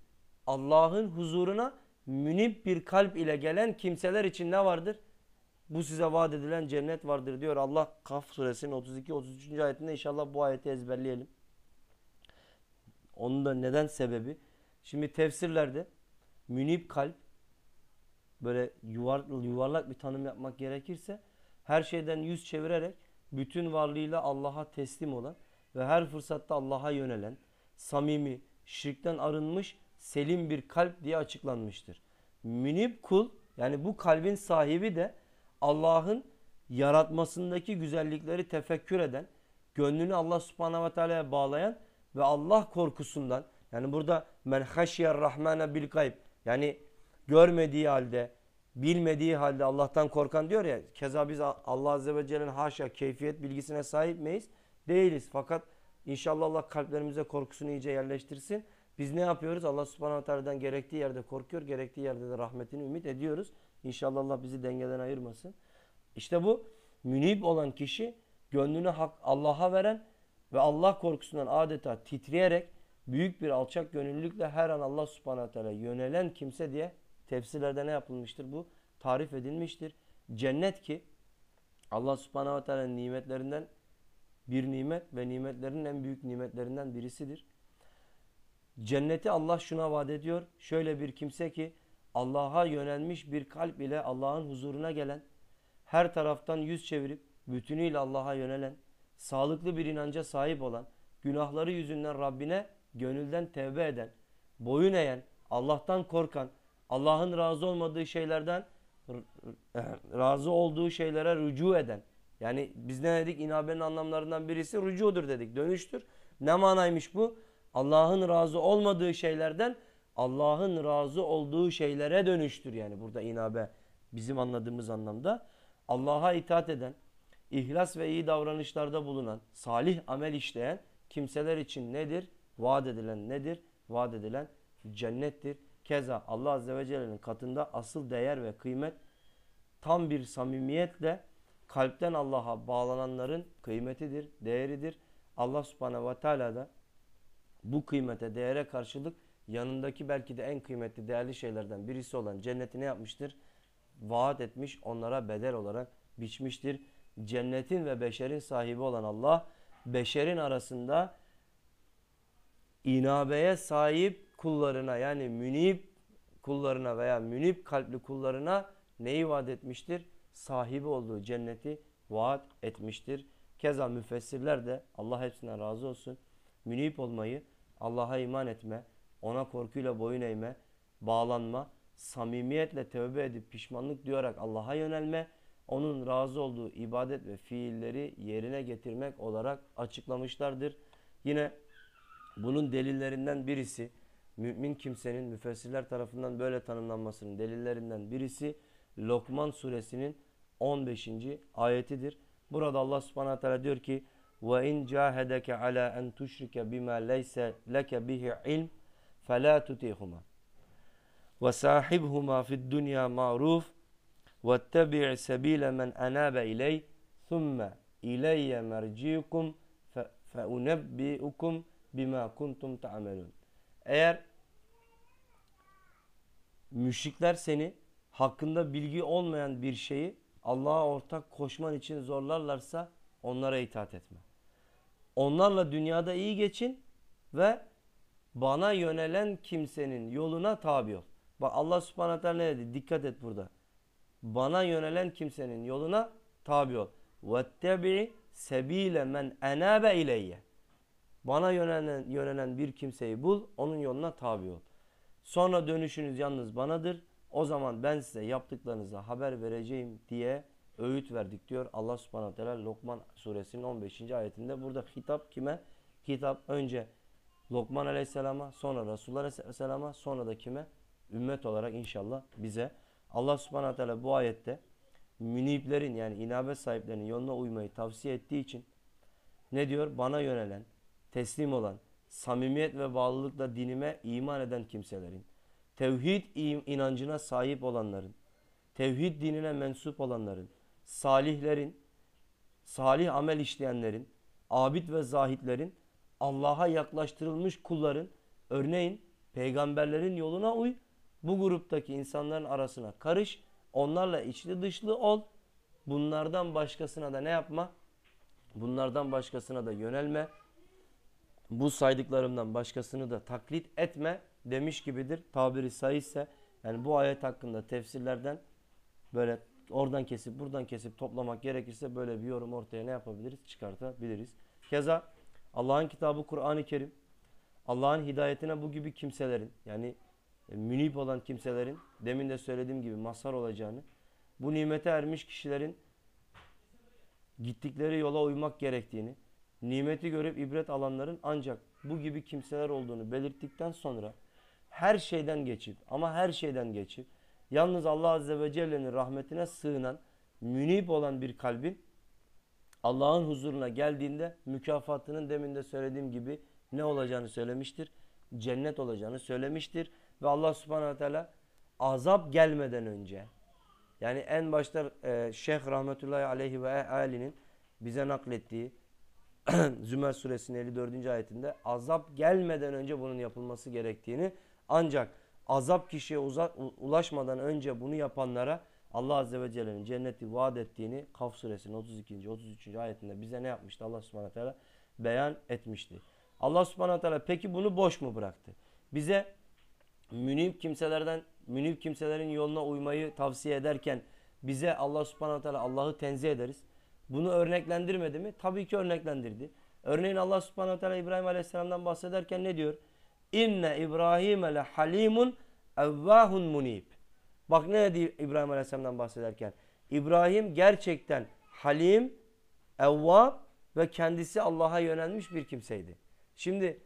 S1: Allah'ın huzuruna münip bir kalp ile gelen kimseler için ne vardır? Bu size vaat edilen cennet vardır diyor Allah Kaf suresinin 32-33. ayetinde inşallah bu ayeti ezberleyelim. Onun da neden sebebi? Şimdi tefsirlerde münip kalp böyle yuvar, yuvarlak bir tanım yapmak gerekirse her şeyden yüz çevirerek bütün varlığıyla Allah'a teslim olan ve her fırsatta Allah'a yönelen, samimi, şirkten arınmış, selim bir kalp diye açıklanmıştır. Münip kul yani bu kalbin sahibi de Allah'ın yaratmasındaki güzellikleri tefekkür eden, gönlünü Allah subhanahu ve teala'ya bağlayan ve Allah korkusundan yani burada men haşyer rahmane bil gayb yani görmediği halde bilmediği halde Allah'tan korkan diyor ya keza biz Allah azze ve celle'nin haşa keyfiyet bilgisine sahip miyiz? Değiliz. Fakat inşallah Allah kalplerimize korkusunu iyice yerleştirsin. Biz ne yapıyoruz? Allah subhanahu teala'dan gerektiği yerde korkuyor, gerektiği yerde de rahmetini ümit ediyoruz. İnşallah Allah bizi dengeden ayırmasın. İşte bu münip olan kişi gönlünü Allah'a veren ve Allah korkusundan adeta titreyerek büyük bir alçak gönüllülükle her an Allah subhanahu teala yönelen kimse diye tefsirlerde ne yapılmıştır? Bu tarif edilmiştir. Cennet ki Allah subhanahu teala'nın nimetlerinden bir nimet ve nimetlerin en büyük nimetlerinden birisidir. Cenneti Allah şuna vaat ediyor. Şöyle bir kimse ki Allah'a yönelmiş bir kalp ile Allah'ın huzuruna gelen, her taraftan yüz çevirip bütünüyle Allah'a yönelen, sağlıklı bir inanca sahip olan, günahları yüzünden Rabbine gönülden tevbe eden, boyun eğen, Allah'tan korkan, Allah'ın razı olmadığı şeylerden razı olduğu şeylere rücu eden. Yani biz ne dedik? İnabenin anlamlarından birisi rücudur dedik. Dönüştür. Ne manaymış bu? Allah'ın razı olmadığı şeylerden Allah'ın razı olduğu şeylere dönüştür. Yani burada inabe bizim anladığımız anlamda. Allah'a itaat eden, ihlas ve iyi davranışlarda bulunan, salih amel işleyen kimseler için nedir? Vaat edilen nedir? Vaat edilen cennettir. Keza Allah Azze ve Celle'nin katında asıl değer ve kıymet tam bir samimiyetle kalpten Allah'a bağlananların kıymetidir, değeridir. Allah Subhanahu ve Teala da bu kıymete, değere karşılık yanındaki belki de en kıymetli, değerli şeylerden birisi olan cenneti ne yapmıştır? Vaat etmiş, onlara bedel olarak biçmiştir. Cennetin ve beşerin sahibi olan Allah, beşerin arasında inabeye sahip kullarına yani münip kullarına veya münip kalpli kullarına neyi vaat etmiştir? Sahibi olduğu cenneti vaat etmiştir. Keza müfessirler de Allah hepsinden razı olsun. Münip olmayı, Allah'a iman etme, ona korkuyla boyun eğme, bağlanma, samimiyetle tövbe edip pişmanlık duyarak Allah'a yönelme, onun razı olduğu ibadet ve fiilleri yerine getirmek olarak açıklamışlardır. Yine bunun delillerinden birisi mümin kimsenin müfessirler tarafından böyle tanımlanmasının delillerinden birisi Lokman suresinin 15. ayetidir. Burada Allah subhanahu teala diyor ki ve in cahedeke ala en tuşrike bima leyse leke bihi ilm fela tutihuma ve sahibhuma fid dunya ma'ruf واتبع سبيل من أناب إلي ثم إلي مرجيكم فأنبئكم بما كنتم تعملون Eğer müşrikler seni hakkında bilgi olmayan bir şeyi Allah'a ortak koşman için zorlarlarsa onlara itaat etme. Onlarla dünyada iyi geçin ve bana yönelen kimsenin yoluna tabi ol. Bak Allah subhanahu teala ne dedi? Dikkat et burada. Bana yönelen kimsenin yoluna tabi ol. وَاتَّبِعِ sebile men enabe ileyye. Bana yönelen, yönelen bir kimseyi bul, onun yoluna tabi ol. Sonra dönüşünüz yalnız banadır. O zaman ben size yaptıklarınıza haber vereceğim diye öğüt verdik diyor Allah subhanahu teala Lokman suresinin 15. ayetinde. Burada hitap kime? Hitap önce Lokman aleyhisselama sonra Resulullah aleyhisselama sonra da kime? Ümmet olarak inşallah bize. Allah subhanahu teala bu ayette müniplerin yani inabet sahiplerinin yoluna uymayı tavsiye ettiği için ne diyor? Bana yönelen, teslim olan, samimiyet ve bağlılıkla dinime iman eden kimselerin, tevhid inancına sahip olanların, tevhid dinine mensup olanların, salihlerin, salih amel işleyenlerin, abid ve zahitlerin, Allah'a yaklaştırılmış kulların, örneğin peygamberlerin yoluna uy, bu gruptaki insanların arasına karış, onlarla içli dışlı ol, bunlardan başkasına da ne yapma? Bunlardan başkasına da yönelme, bu saydıklarımdan başkasını da taklit etme demiş gibidir. Tabiri sahihse yani bu ayet hakkında tefsirlerden böyle oradan kesip buradan kesip toplamak gerekirse böyle bir yorum ortaya ne yapabiliriz? Çıkartabiliriz. Keza Allah'ın kitabı Kur'an-ı Kerim Allah'ın hidayetine bu gibi kimselerin yani e, münip olan kimselerin demin de söylediğim gibi mazhar olacağını bu nimete ermiş kişilerin gittikleri yola uymak gerektiğini nimeti görüp ibret alanların ancak bu gibi kimseler olduğunu belirttikten sonra her şeyden geçip ama her şeyden geçip yalnız Allah Azze ve Celle'nin rahmetine sığınan münip olan bir kalbin Allah'ın huzuruna geldiğinde mükafatının demin de söylediğim gibi ne olacağını söylemiştir. Cennet olacağını söylemiştir. Ve Allah subhanahu teala azap gelmeden önce yani en başta e, Şeyh rahmetullahi aleyhi ve ali'nin bize naklettiği Zümer suresinin 54. ayetinde azap gelmeden önce bunun yapılması gerektiğini ancak azap kişiye ulaşmadan önce bunu yapanlara Allah Azze ve Celle'nin cenneti vaat ettiğini Kaf suresinin 32. 33. ayetinde bize ne yapmıştı? Allah subhanahu teala beyan etmişti. Allah subhanahu teala peki bunu boş mu bıraktı? Bize münib kimselerden münib kimselerin yoluna uymayı tavsiye ederken bize Allah subhanahu teala Allah'ı tenzih ederiz. Bunu örneklendirmedi mi? Tabii ki örneklendirdi. Örneğin Allah subhanahu teala İbrahim aleyhisselamdan bahsederken ne diyor? İnne İbrahim le halimun evvahun munib. Bak ne dedi İbrahim aleyhisselamdan bahsederken? İbrahim gerçekten halim, evvab ve kendisi Allah'a yönelmiş bir kimseydi. Şimdi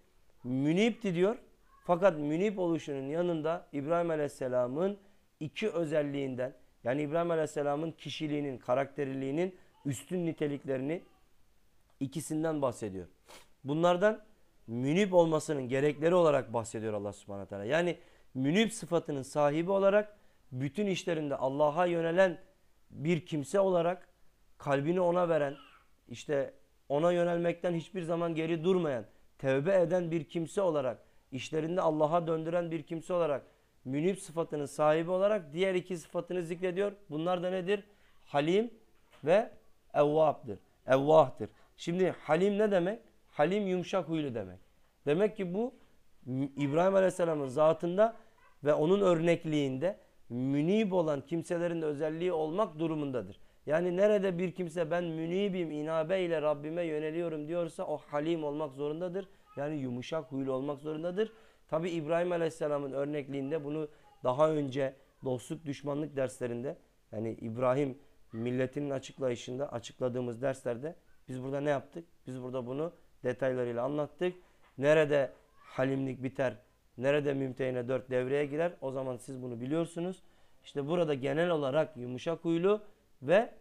S1: münipti diyor. Fakat münip oluşunun yanında İbrahim Aleyhisselam'ın iki özelliğinden yani İbrahim Aleyhisselam'ın kişiliğinin, karakteriliğinin üstün niteliklerini ikisinden bahsediyor. Bunlardan münip olmasının gerekleri olarak bahsediyor Allah subhanahu teala. Yani münip sıfatının sahibi olarak bütün işlerinde Allah'a yönelen bir kimse olarak kalbini ona veren, işte ona yönelmekten hiçbir zaman geri durmayan, tevbe eden bir kimse olarak, işlerinde Allah'a döndüren bir kimse olarak, münip sıfatının sahibi olarak diğer iki sıfatını zikrediyor. Bunlar da nedir? Halim ve evvaptır. Evvahtır. Şimdi halim ne demek? Halim yumuşak huylu demek. Demek ki bu İbrahim Aleyhisselam'ın zatında ve onun örnekliğinde münib olan kimselerin özelliği olmak durumundadır. Yani nerede bir kimse ben münibim, inabe ile Rabbime yöneliyorum diyorsa o halim olmak zorundadır. Yani yumuşak huylu olmak zorundadır. Tabi İbrahim Aleyhisselam'ın örnekliğinde bunu daha önce dostluk düşmanlık derslerinde yani İbrahim milletinin açıklayışında açıkladığımız derslerde biz burada ne yaptık? Biz burada bunu detaylarıyla anlattık. Nerede halimlik biter, nerede mümtehine dört devreye girer o zaman siz bunu biliyorsunuz. İşte burada genel olarak yumuşak huylu ve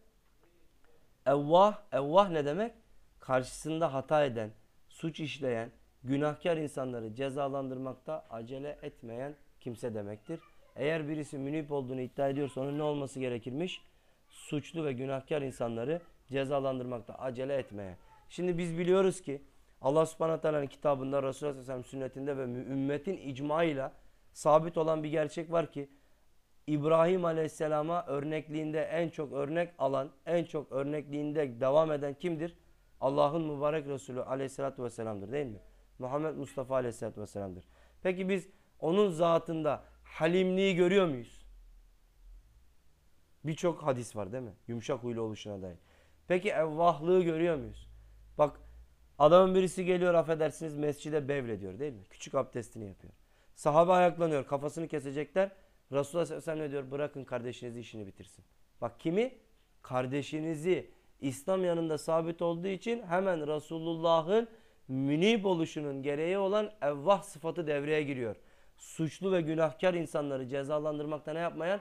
S1: evvah, evvah ne demek? Karşısında hata eden, suç işleyen, günahkar insanları cezalandırmakta acele etmeyen kimse demektir. Eğer birisi münip olduğunu iddia ediyorsa onun ne olması gerekirmiş? Suçlu ve günahkar insanları cezalandırmakta acele etmeye. Şimdi biz biliyoruz ki Allah subhanahu teala'nın kitabında Resulullah sallallahu sünnetinde ve ümmetin icmaıyla sabit olan bir gerçek var ki İbrahim aleyhisselama örnekliğinde en çok örnek alan, en çok örnekliğinde devam eden kimdir? Allah'ın mübarek Resulü aleyhissalatü vesselam'dır değil mi? Muhammed Mustafa aleyhissalatü vesselam'dır. Peki biz onun zatında halimliği görüyor muyuz? Birçok hadis var değil mi? Yumuşak huylu oluşuna dair. Peki evvahlığı görüyor muyuz? Bak adamın birisi geliyor affedersiniz mescide bevlediyor değil mi? Küçük abdestini yapıyor. Sahabe ayaklanıyor kafasını kesecekler. Resulullah sallallahu aleyhi ve diyor bırakın kardeşinizi işini bitirsin. Bak kimi? Kardeşinizi İslam yanında sabit olduğu için hemen Resulullah'ın münib oluşunun gereği olan evvah sıfatı devreye giriyor. Suçlu ve günahkar insanları cezalandırmakta ne yapmayan?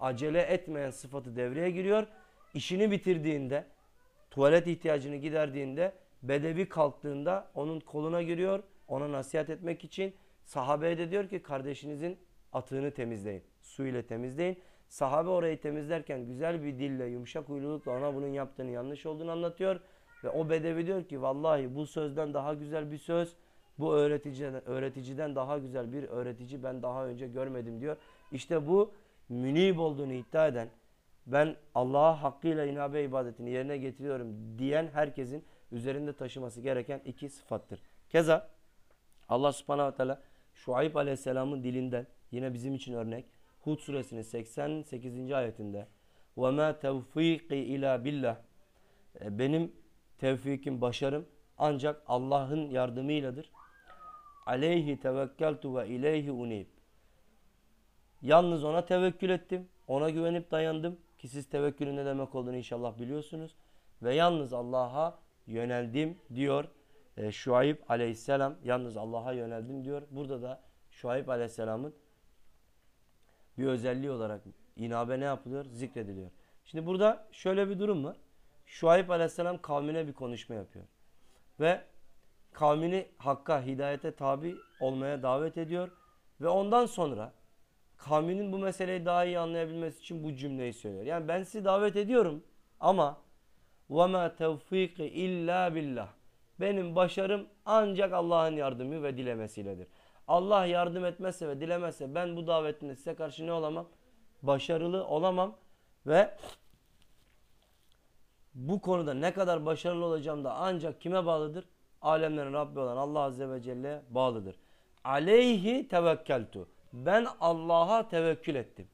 S1: Acele etmeyen sıfatı devreye giriyor. İşini bitirdiğinde, tuvalet ihtiyacını giderdiğinde, bedevi kalktığında onun koluna giriyor. Ona nasihat etmek için sahabeye de diyor ki kardeşinizin atığını temizleyin. Su ile temizleyin. Sahabe orayı temizlerken güzel bir dille, yumuşak huylulukla ona bunun yaptığını yanlış olduğunu anlatıyor. Ve o bedevi diyor ki vallahi bu sözden daha güzel bir söz, bu öğreticiden, öğreticiden daha güzel bir öğretici ben daha önce görmedim diyor. İşte bu münib olduğunu iddia eden, ben Allah'a hakkıyla inabe ibadetini yerine getiriyorum diyen herkesin üzerinde taşıması gereken iki sıfattır. Keza Allah subhanahu ve teala Şuayb aleyhisselamın dilinden yine bizim için örnek Hud suresinin 88. ayetinde ve ma tevfiki ila billah e, benim tevfikim başarım ancak Allah'ın yardımıyladır. Aleyhi tevekkeltu ve ileyhi unib. Yalnız ona tevekkül ettim. Ona güvenip dayandım ki siz tevekkülün ne demek olduğunu inşallah biliyorsunuz. Ve yalnız Allah'a yöneldim diyor. E, Şuayb aleyhisselam yalnız Allah'a yöneldim diyor. Burada da Şuayb aleyhisselamın bir özelliği olarak inabe ne yapılıyor? Zikrediliyor. Şimdi burada şöyle bir durum var. Şuayb aleyhisselam kavmine bir konuşma yapıyor. Ve kavmini hakka, hidayete tabi olmaya davet ediyor. Ve ondan sonra kavminin bu meseleyi daha iyi anlayabilmesi için bu cümleyi söylüyor. Yani ben sizi davet ediyorum ama ve ma tevfiki illa billah. Benim başarım ancak Allah'ın yardımı ve dilemesiyledir. Allah yardım etmezse ve dilemezse ben bu davetinde size karşı ne olamam? Başarılı olamam ve bu konuda ne kadar başarılı olacağım da ancak kime bağlıdır? Alemlerin Rabbi olan Allah Azze ve Celle bağlıdır. Aleyhi tevekkeltu. Ben Allah'a tevekkül ettim.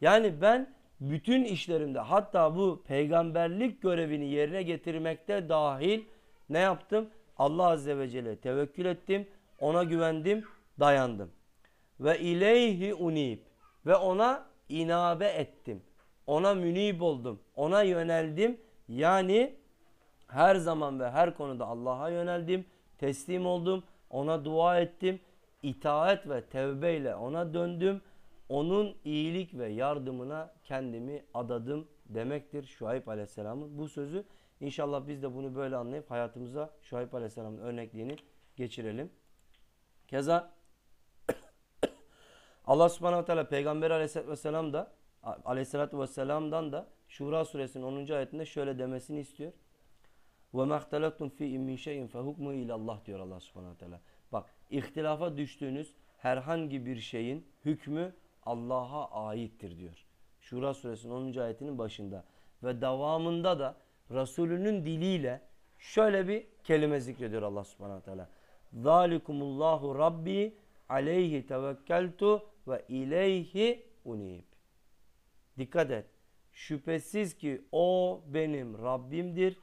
S1: Yani ben bütün işlerimde hatta bu peygamberlik görevini yerine getirmekte dahil ne yaptım? Allah Azze ve Celle tevekkül ettim. Ona güvendim, dayandım. Ve ileyhi unib. Ve ona inabe ettim. Ona münib oldum. Ona yöneldim. Yani her zaman ve her konuda Allah'a yöneldim. Teslim oldum. Ona dua ettim. İtaat ve tevbeyle ona döndüm. Onun iyilik ve yardımına kendimi adadım demektir Şuayb Aleyhisselam'ın bu sözü. İnşallah biz de bunu böyle anlayıp hayatımıza Şuayb Aleyhisselam'ın örnekliğini geçirelim. Keza Allah Subhanahu Teala Peygamber Aleyhisselatü Vesselam da Aleyhisselatü Vesselam'dan da Şura suresinin 10. ayetinde şöyle demesini istiyor. Ve mahtalaftum fi min şeyin fehukmu ile Allah diyor Allah Subhanahu Teala. Bak ihtilafa düştüğünüz herhangi bir şeyin hükmü Allah'a aittir diyor. Şura suresinin 10. ayetinin başında. Ve devamında da Resulünün diliyle şöyle bir kelime zikrediyor Allah subhanahu teala. Zalikumullahu Rabbi aleyhi tevekkeltu ve ileyhi unib. Dikkat et. Şüphesiz ki o benim Rabbimdir.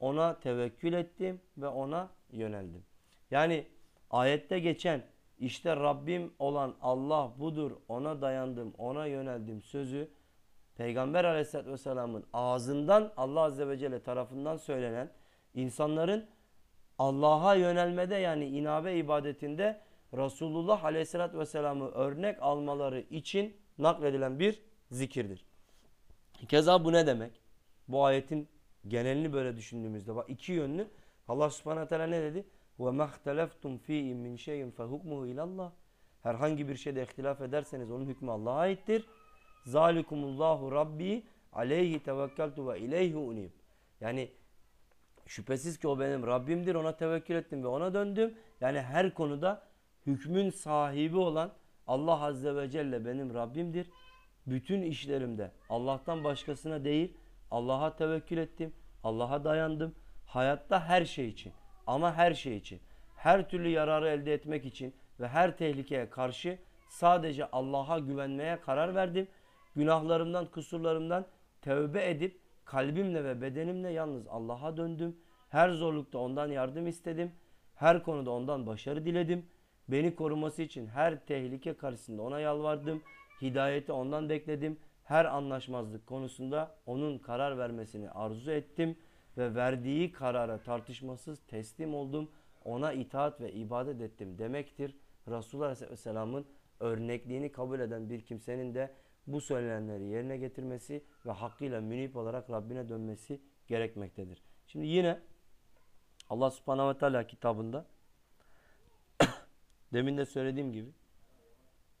S1: Ona tevekkül ettim ve ona yöneldim. Yani ayette geçen işte Rabbim olan Allah budur ona dayandım ona yöneldim sözü Peygamber aleyhissalatü vesselamın ağzından Allah azze ve celle tarafından söylenen insanların Allah'a yönelmede yani inabe ibadetinde Resulullah aleyhissalatü vesselamı örnek almaları için nakledilen bir zikirdir. Keza bu ne demek? Bu ayetin genelini böyle düşündüğümüzde bak iki yönlü Allah subhanahu teala ne dedi? Ve mahteleftum fi min şeyin fehukmuhu ilallah. Herhangi bir şeyde ihtilaf ederseniz onun hükmü Allah'a aittir. Zalikumullahu Rabbi aleyhi tevekkeltu ve ileyhi unib. Yani şüphesiz ki o benim Rabbimdir ona tevekkül ettim ve ona döndüm. Yani her konuda hükmün sahibi olan Allah Azze ve Celle benim Rabbimdir. Bütün işlerimde Allah'tan başkasına değil Allah'a tevekkül ettim. Allah'a dayandım. Hayatta her şey için ama her şey için. Her türlü yararı elde etmek için ve her tehlikeye karşı sadece Allah'a güvenmeye karar verdim Günahlarımdan, kusurlarımdan tövbe edip kalbimle ve bedenimle yalnız Allah'a döndüm. Her zorlukta ondan yardım istedim. Her konuda ondan başarı diledim. Beni koruması için her tehlike karşısında ona yalvardım. Hidayeti ondan bekledim. Her anlaşmazlık konusunda onun karar vermesini arzu ettim ve verdiği karara tartışmasız teslim oldum. Ona itaat ve ibadet ettim demektir. Resulullah Aleyhisselam'ın örnekliğini kabul eden bir kimsenin de bu söylenenleri yerine getirmesi ve hakkıyla münip olarak Rabbine dönmesi gerekmektedir. Şimdi yine Allah subhanahu ve teala kitabında demin de söylediğim gibi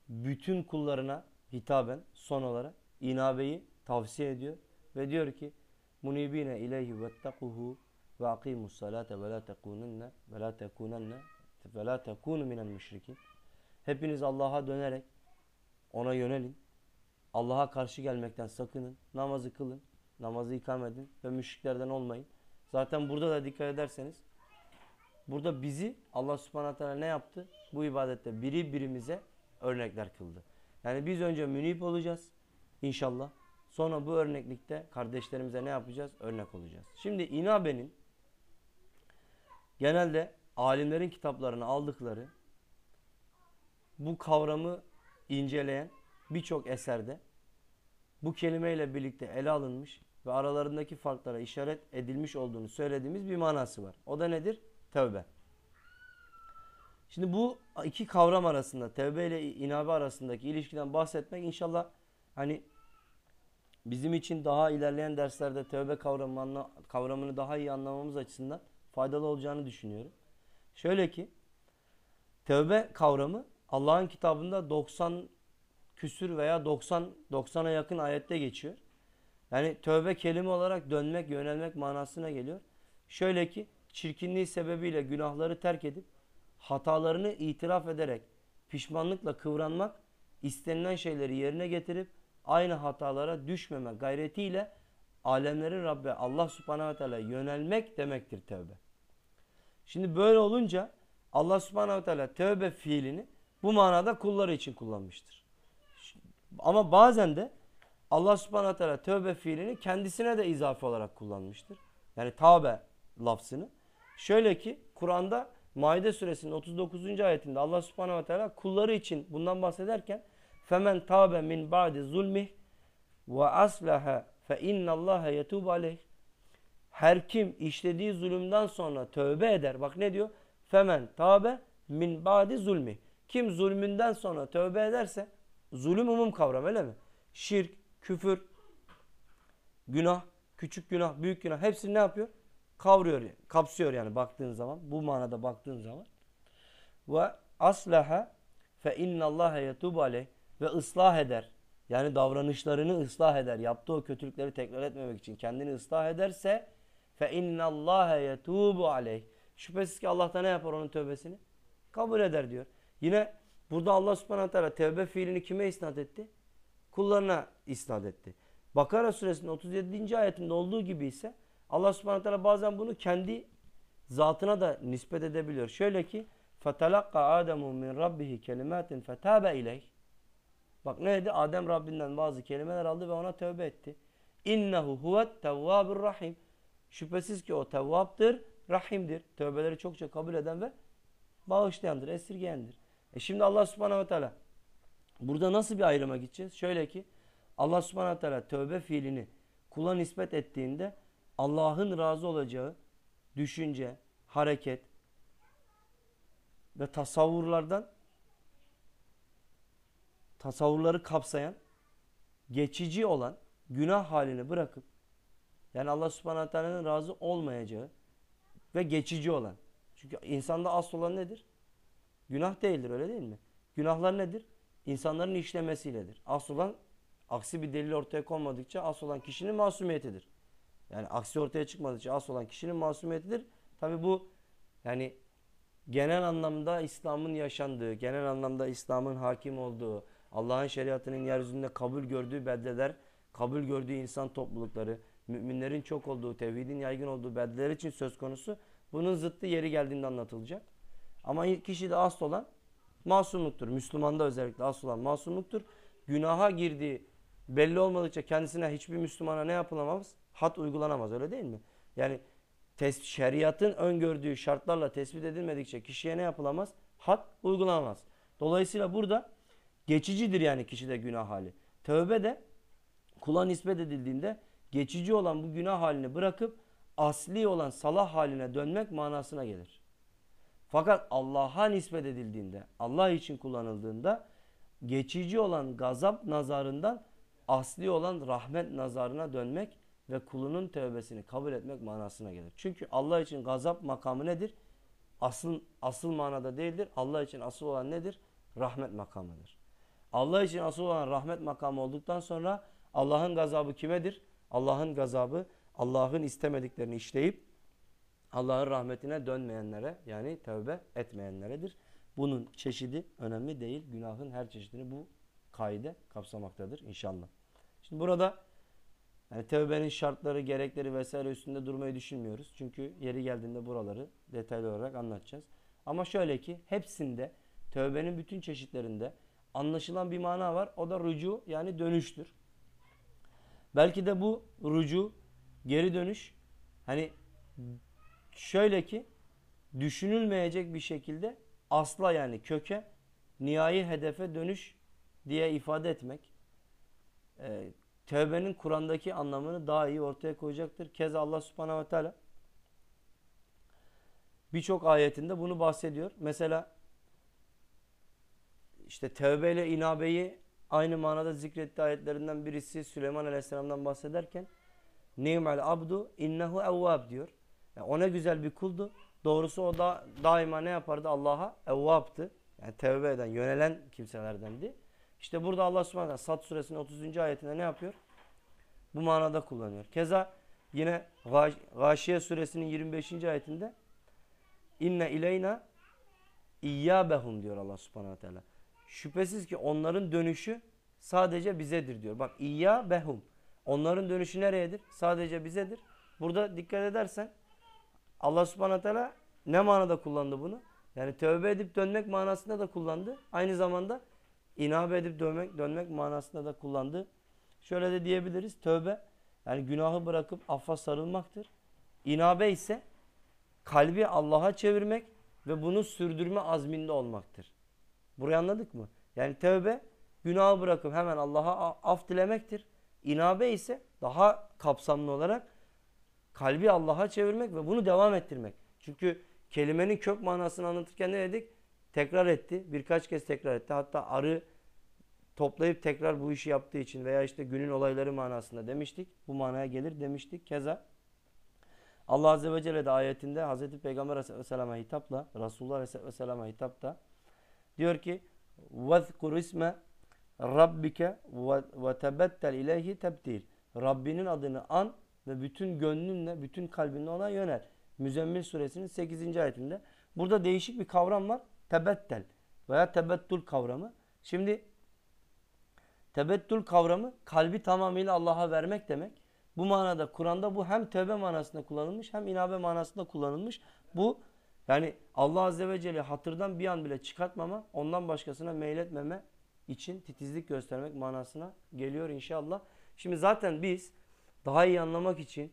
S1: bütün kullarına hitaben son olarak inabeyi tavsiye ediyor ve diyor ki munibine ileyhi vettekuhu ve akimus salate ve la tekununne ve la tekunenne ve la tekunu minel müşrikin. Hepiniz Allah'a dönerek ona yönelin Allah'a karşı gelmekten sakının. Namazı kılın. Namazı ikam edin ve müşriklerden olmayın. Zaten burada da dikkat ederseniz burada bizi Allah subhanahu teala ne yaptı? Bu ibadette biri birimize örnekler kıldı. Yani biz önce münip olacağız inşallah. Sonra bu örneklikte kardeşlerimize ne yapacağız? Örnek olacağız. Şimdi İnabe'nin genelde alimlerin kitaplarını aldıkları bu kavramı inceleyen birçok eserde bu kelimeyle birlikte ele alınmış ve aralarındaki farklara işaret edilmiş olduğunu söylediğimiz bir manası var. O da nedir? Tevbe. Şimdi bu iki kavram arasında, tevbe ile inabe arasındaki ilişkiden bahsetmek inşallah hani bizim için daha ilerleyen derslerde tövbe kavramını, kavramını daha iyi anlamamız açısından faydalı olacağını düşünüyorum. Şöyle ki tövbe kavramı Allah'ın kitabında 90 küsür veya 90 90'a yakın ayette geçiyor. Yani tövbe kelime olarak dönmek, yönelmek manasına geliyor. Şöyle ki çirkinliği sebebiyle günahları terk edip hatalarını itiraf ederek pişmanlıkla kıvranmak, istenilen şeyleri yerine getirip aynı hatalara düşmeme gayretiyle alemlerin Rabbi Allah subhanahu teala yönelmek demektir tövbe. Şimdi böyle olunca Allah subhanahu teala tövbe fiilini bu manada kulları için kullanmıştır. Ama bazen de Allah subhanahu teala tövbe fiilini kendisine de izafe olarak kullanmıştır. Yani tavbe lafzını. Şöyle ki Kur'an'da Maide suresinin 39. ayetinde Allah subhanahu teala kulları için bundan bahsederken femen tabe min ba'di zulmih ve aslaha fe innallaha yetubu aleyh her kim işlediği zulümden sonra tövbe eder. Bak ne diyor? Femen tabe min ba'di zulmi. Kim zulmünden sonra tövbe ederse zulüm umum kavram öyle mi? Şirk, küfür, günah, küçük günah, büyük günah hepsini ne yapıyor? Kavruyor, kapsıyor yani baktığın zaman. Bu manada baktığın zaman. Ve aslaha fe innallaha yetubu aleyh ve ıslah eder. Yani davranışlarını ıslah eder. Yaptığı o kötülükleri tekrar etmemek için kendini ıslah ederse fe innallaha yetubu aleyh. Şüphesiz ki Allah da ne yapar onun tövbesini? Kabul eder diyor. Yine burada Allah subhanahu teala tevbe fiilini kime isnat etti? Kullarına isnat etti. Bakara suresinin 37. ayetinde olduğu gibi ise Allah subhanahu teala bazen bunu kendi zatına da nispet edebiliyor. Şöyle ki فَتَلَقَّ آدَمُ مِنْ رَبِّهِ كَلِمَاتٍ فَتَابَ اِلَيْهِ Bak ne dedi? Adem Rabbinden bazı kelimeler aldı ve ona tövbe etti. İnnehu huvet tevvabur rahim. Şüphesiz ki o tevvaptır, rahimdir. Tövbeleri çokça kabul eden ve bağışlayandır, esirgeyendir. E şimdi Allah subhanahu ve teala burada nasıl bir ayrıma gideceğiz? Şöyle ki Allah subhanahu ve teala tövbe fiilini kula nispet ettiğinde Allah'ın razı olacağı düşünce, hareket ve tasavvurlardan tasavvurları kapsayan geçici olan günah halini bırakıp yani Allah subhanahu teala'nın razı olmayacağı ve geçici olan. Çünkü insanda asıl olan nedir? Günah değildir öyle değil mi? Günahlar nedir? İnsanların işlemesiyledir. Asıl olan aksi bir delil ortaya konmadıkça asıl olan kişinin masumiyetidir. Yani aksi ortaya çıkmadıkça asıl olan kişinin masumiyetidir. Tabi bu yani genel anlamda İslam'ın yaşandığı, genel anlamda İslam'ın hakim olduğu, Allah'ın şeriatının yeryüzünde kabul gördüğü beldeler, kabul gördüğü insan toplulukları, müminlerin çok olduğu, tevhidin yaygın olduğu beldeler için söz konusu. Bunun zıttı yeri geldiğinde anlatılacak. Ama kişide asıl olan masumluktur. Müslümanda özellikle asıl olan masumluktur. Günaha girdiği belli olmadıkça kendisine hiçbir Müslümana ne yapılamaz? Hat uygulanamaz öyle değil mi? Yani şeriatın öngördüğü şartlarla tespit edilmedikçe kişiye ne yapılamaz? Hat uygulanamaz. Dolayısıyla burada geçicidir yani kişide günah hali. Tövbe de kula nispet edildiğinde geçici olan bu günah halini bırakıp asli olan salah haline dönmek manasına gelir. Fakat Allah'a nispet edildiğinde, Allah için kullanıldığında geçici olan gazap nazarından asli olan rahmet nazarına dönmek ve kulunun tövbesini kabul etmek manasına gelir. Çünkü Allah için gazap makamı nedir? Asıl, asıl manada değildir. Allah için asıl olan nedir? Rahmet makamıdır. Allah için asıl olan rahmet makamı olduktan sonra Allah'ın gazabı kimedir? Allah'ın gazabı Allah'ın istemediklerini işleyip Allah'ın rahmetine dönmeyenlere yani tövbe etmeyenleredir. Bunun çeşidi önemli değil. Günahın her çeşidini bu kaide kapsamaktadır inşallah. Şimdi burada yani tövbenin şartları, gerekleri vesaire üstünde durmayı düşünmüyoruz. Çünkü yeri geldiğinde buraları detaylı olarak anlatacağız. Ama şöyle ki hepsinde tövbenin bütün çeşitlerinde anlaşılan bir mana var. O da rucu yani dönüştür. Belki de bu rucu, geri dönüş hani şöyle ki düşünülmeyecek bir şekilde asla yani köke, nihai hedefe dönüş diye ifade etmek. Ee, tövbenin Kur'an'daki anlamını daha iyi ortaya koyacaktır. Keza Allah subhanahu ve teala birçok ayetinde bunu bahsediyor. Mesela işte tövbeyle inabeyi aynı manada zikrettiği ayetlerinden birisi Süleyman Aleyhisselam'dan bahsederken Ni'mel abdu innehu evvab diyor. Yani o ne güzel bir kuldu. Doğrusu o da daima ne yapardı? Allah'a evvaptı. Yani tevbe eden, yönelen kimselerdendi. İşte burada Allah subhanahu wa Sad suresinin 30. ayetinde ne yapıyor? Bu manada kullanıyor. Keza yine Gâşiye suresinin 25. ayetinde inne ileyna İyyâbehum diyor Allah subhanahu teala. Şüphesiz ki onların dönüşü sadece bizedir diyor. Bak İyyâbehum. Onların dönüşü nereyedir? Sadece bizedir. Burada dikkat edersen Allah subhanahu teala ne manada kullandı bunu? Yani tövbe edip dönmek manasında da kullandı. Aynı zamanda inabe edip dönmek, dönmek manasında da kullandı. Şöyle de diyebiliriz. Tövbe yani günahı bırakıp affa sarılmaktır. İnabe ise kalbi Allah'a çevirmek ve bunu sürdürme azminde olmaktır. Burayı anladık mı? Yani tövbe günahı bırakıp hemen Allah'a af dilemektir. İnabe ise daha kapsamlı olarak kalbi Allah'a çevirmek ve bunu devam ettirmek. Çünkü kelimenin kök manasını anlatırken ne dedik? Tekrar etti. Birkaç kez tekrar etti. Hatta arı toplayıp tekrar bu işi yaptığı için veya işte günün olayları manasında demiştik. Bu manaya gelir demiştik. Keza Allah Azze ve Celle de ayetinde Hazreti Peygamber Aleyhisselam'a hitapla Resulullah Aleyhisselam'a hitapta diyor ki وَذْكُرْ isme Rabbike ve tebettel ileyhi tebdil. Rabbinin adını an ve bütün gönlünle, bütün kalbinle ona yönel. Müzemmil suresinin 8. ayetinde. Burada değişik bir kavram var. Tebettel veya tebettul kavramı. Şimdi tebettul kavramı kalbi tamamıyla Allah'a vermek demek. Bu manada Kur'an'da bu hem tövbe manasında kullanılmış hem inabe manasında kullanılmış. Bu yani Allah Azze ve Celle hatırdan bir an bile çıkartmama, ondan başkasına meyletmeme için titizlik göstermek manasına geliyor inşallah. Şimdi zaten biz daha iyi anlamak için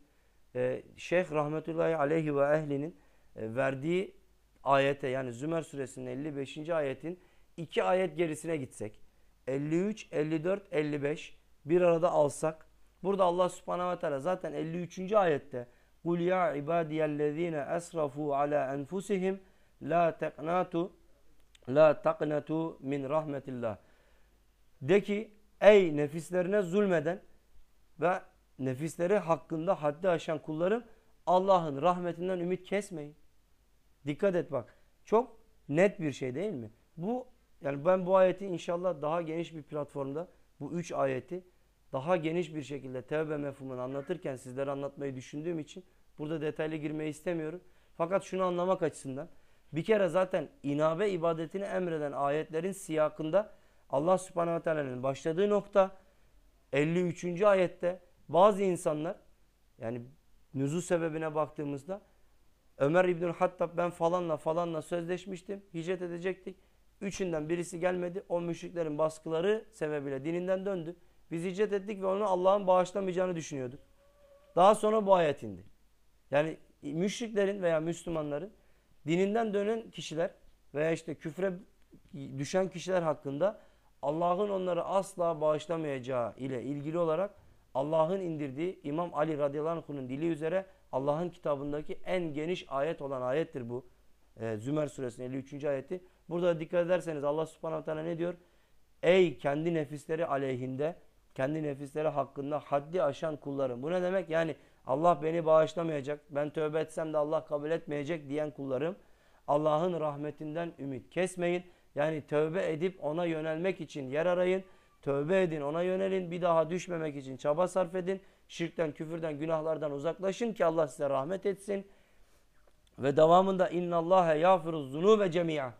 S1: e, Şeyh Rahmetullahi Aleyhi ve Ehlinin e, verdiği ayete yani Zümer suresinin 55. ayetin iki ayet gerisine gitsek 53, 54, 55 bir arada alsak burada Allah subhanahu ve teala zaten 53. ayette Kul ya ibadiyellezine esrafu ala enfusihim la teqnatu la taqnatu min rahmetillah de ki ey nefislerine zulmeden ve nefisleri hakkında haddi aşan kullarım Allah'ın rahmetinden ümit kesmeyin. Dikkat et bak. Çok net bir şey değil mi? Bu yani ben bu ayeti inşallah daha geniş bir platformda bu üç ayeti daha geniş bir şekilde tevbe mefhumunu anlatırken sizlere anlatmayı düşündüğüm için burada detaylı girmeyi istemiyorum. Fakat şunu anlamak açısından bir kere zaten inabe ibadetini emreden ayetlerin siyakında Allah subhanahu teala'nın başladığı nokta 53. ayette bazı insanlar yani nüzul sebebine baktığımızda Ömer İbnül Hattab ben falanla falanla sözleşmiştim. Hicret edecektik. Üçünden birisi gelmedi. O müşriklerin baskıları sebebiyle dininden döndü. Biz hicret ettik ve onu Allah'ın bağışlamayacağını düşünüyorduk. Daha sonra bu ayet indi. Yani müşriklerin veya Müslümanların dininden dönen kişiler veya işte küfre düşen kişiler hakkında Allah'ın onları asla bağışlamayacağı ile ilgili olarak Allah'ın indirdiği İmam Ali radıyallahu anh'ın dili üzere Allah'ın kitabındaki en geniş ayet olan ayettir bu. Ee, Zümer suresinin 53. ayeti. Burada dikkat ederseniz Allah subhanahu teala ne diyor? Ey kendi nefisleri aleyhinde, kendi nefisleri hakkında haddi aşan kullarım. Bu ne demek? Yani Allah beni bağışlamayacak, ben tövbe etsem de Allah kabul etmeyecek diyen kullarım. Allah'ın rahmetinden ümit kesmeyin. Yani tövbe edip ona yönelmek için yer arayın. Tövbe edin, ona yönelin. Bir daha düşmemek için çaba sarf edin. Şirkten, küfürden, günahlardan uzaklaşın ki Allah size rahmet etsin. Ve devamında innallâhe yâfiruz zunûbe cemî'a.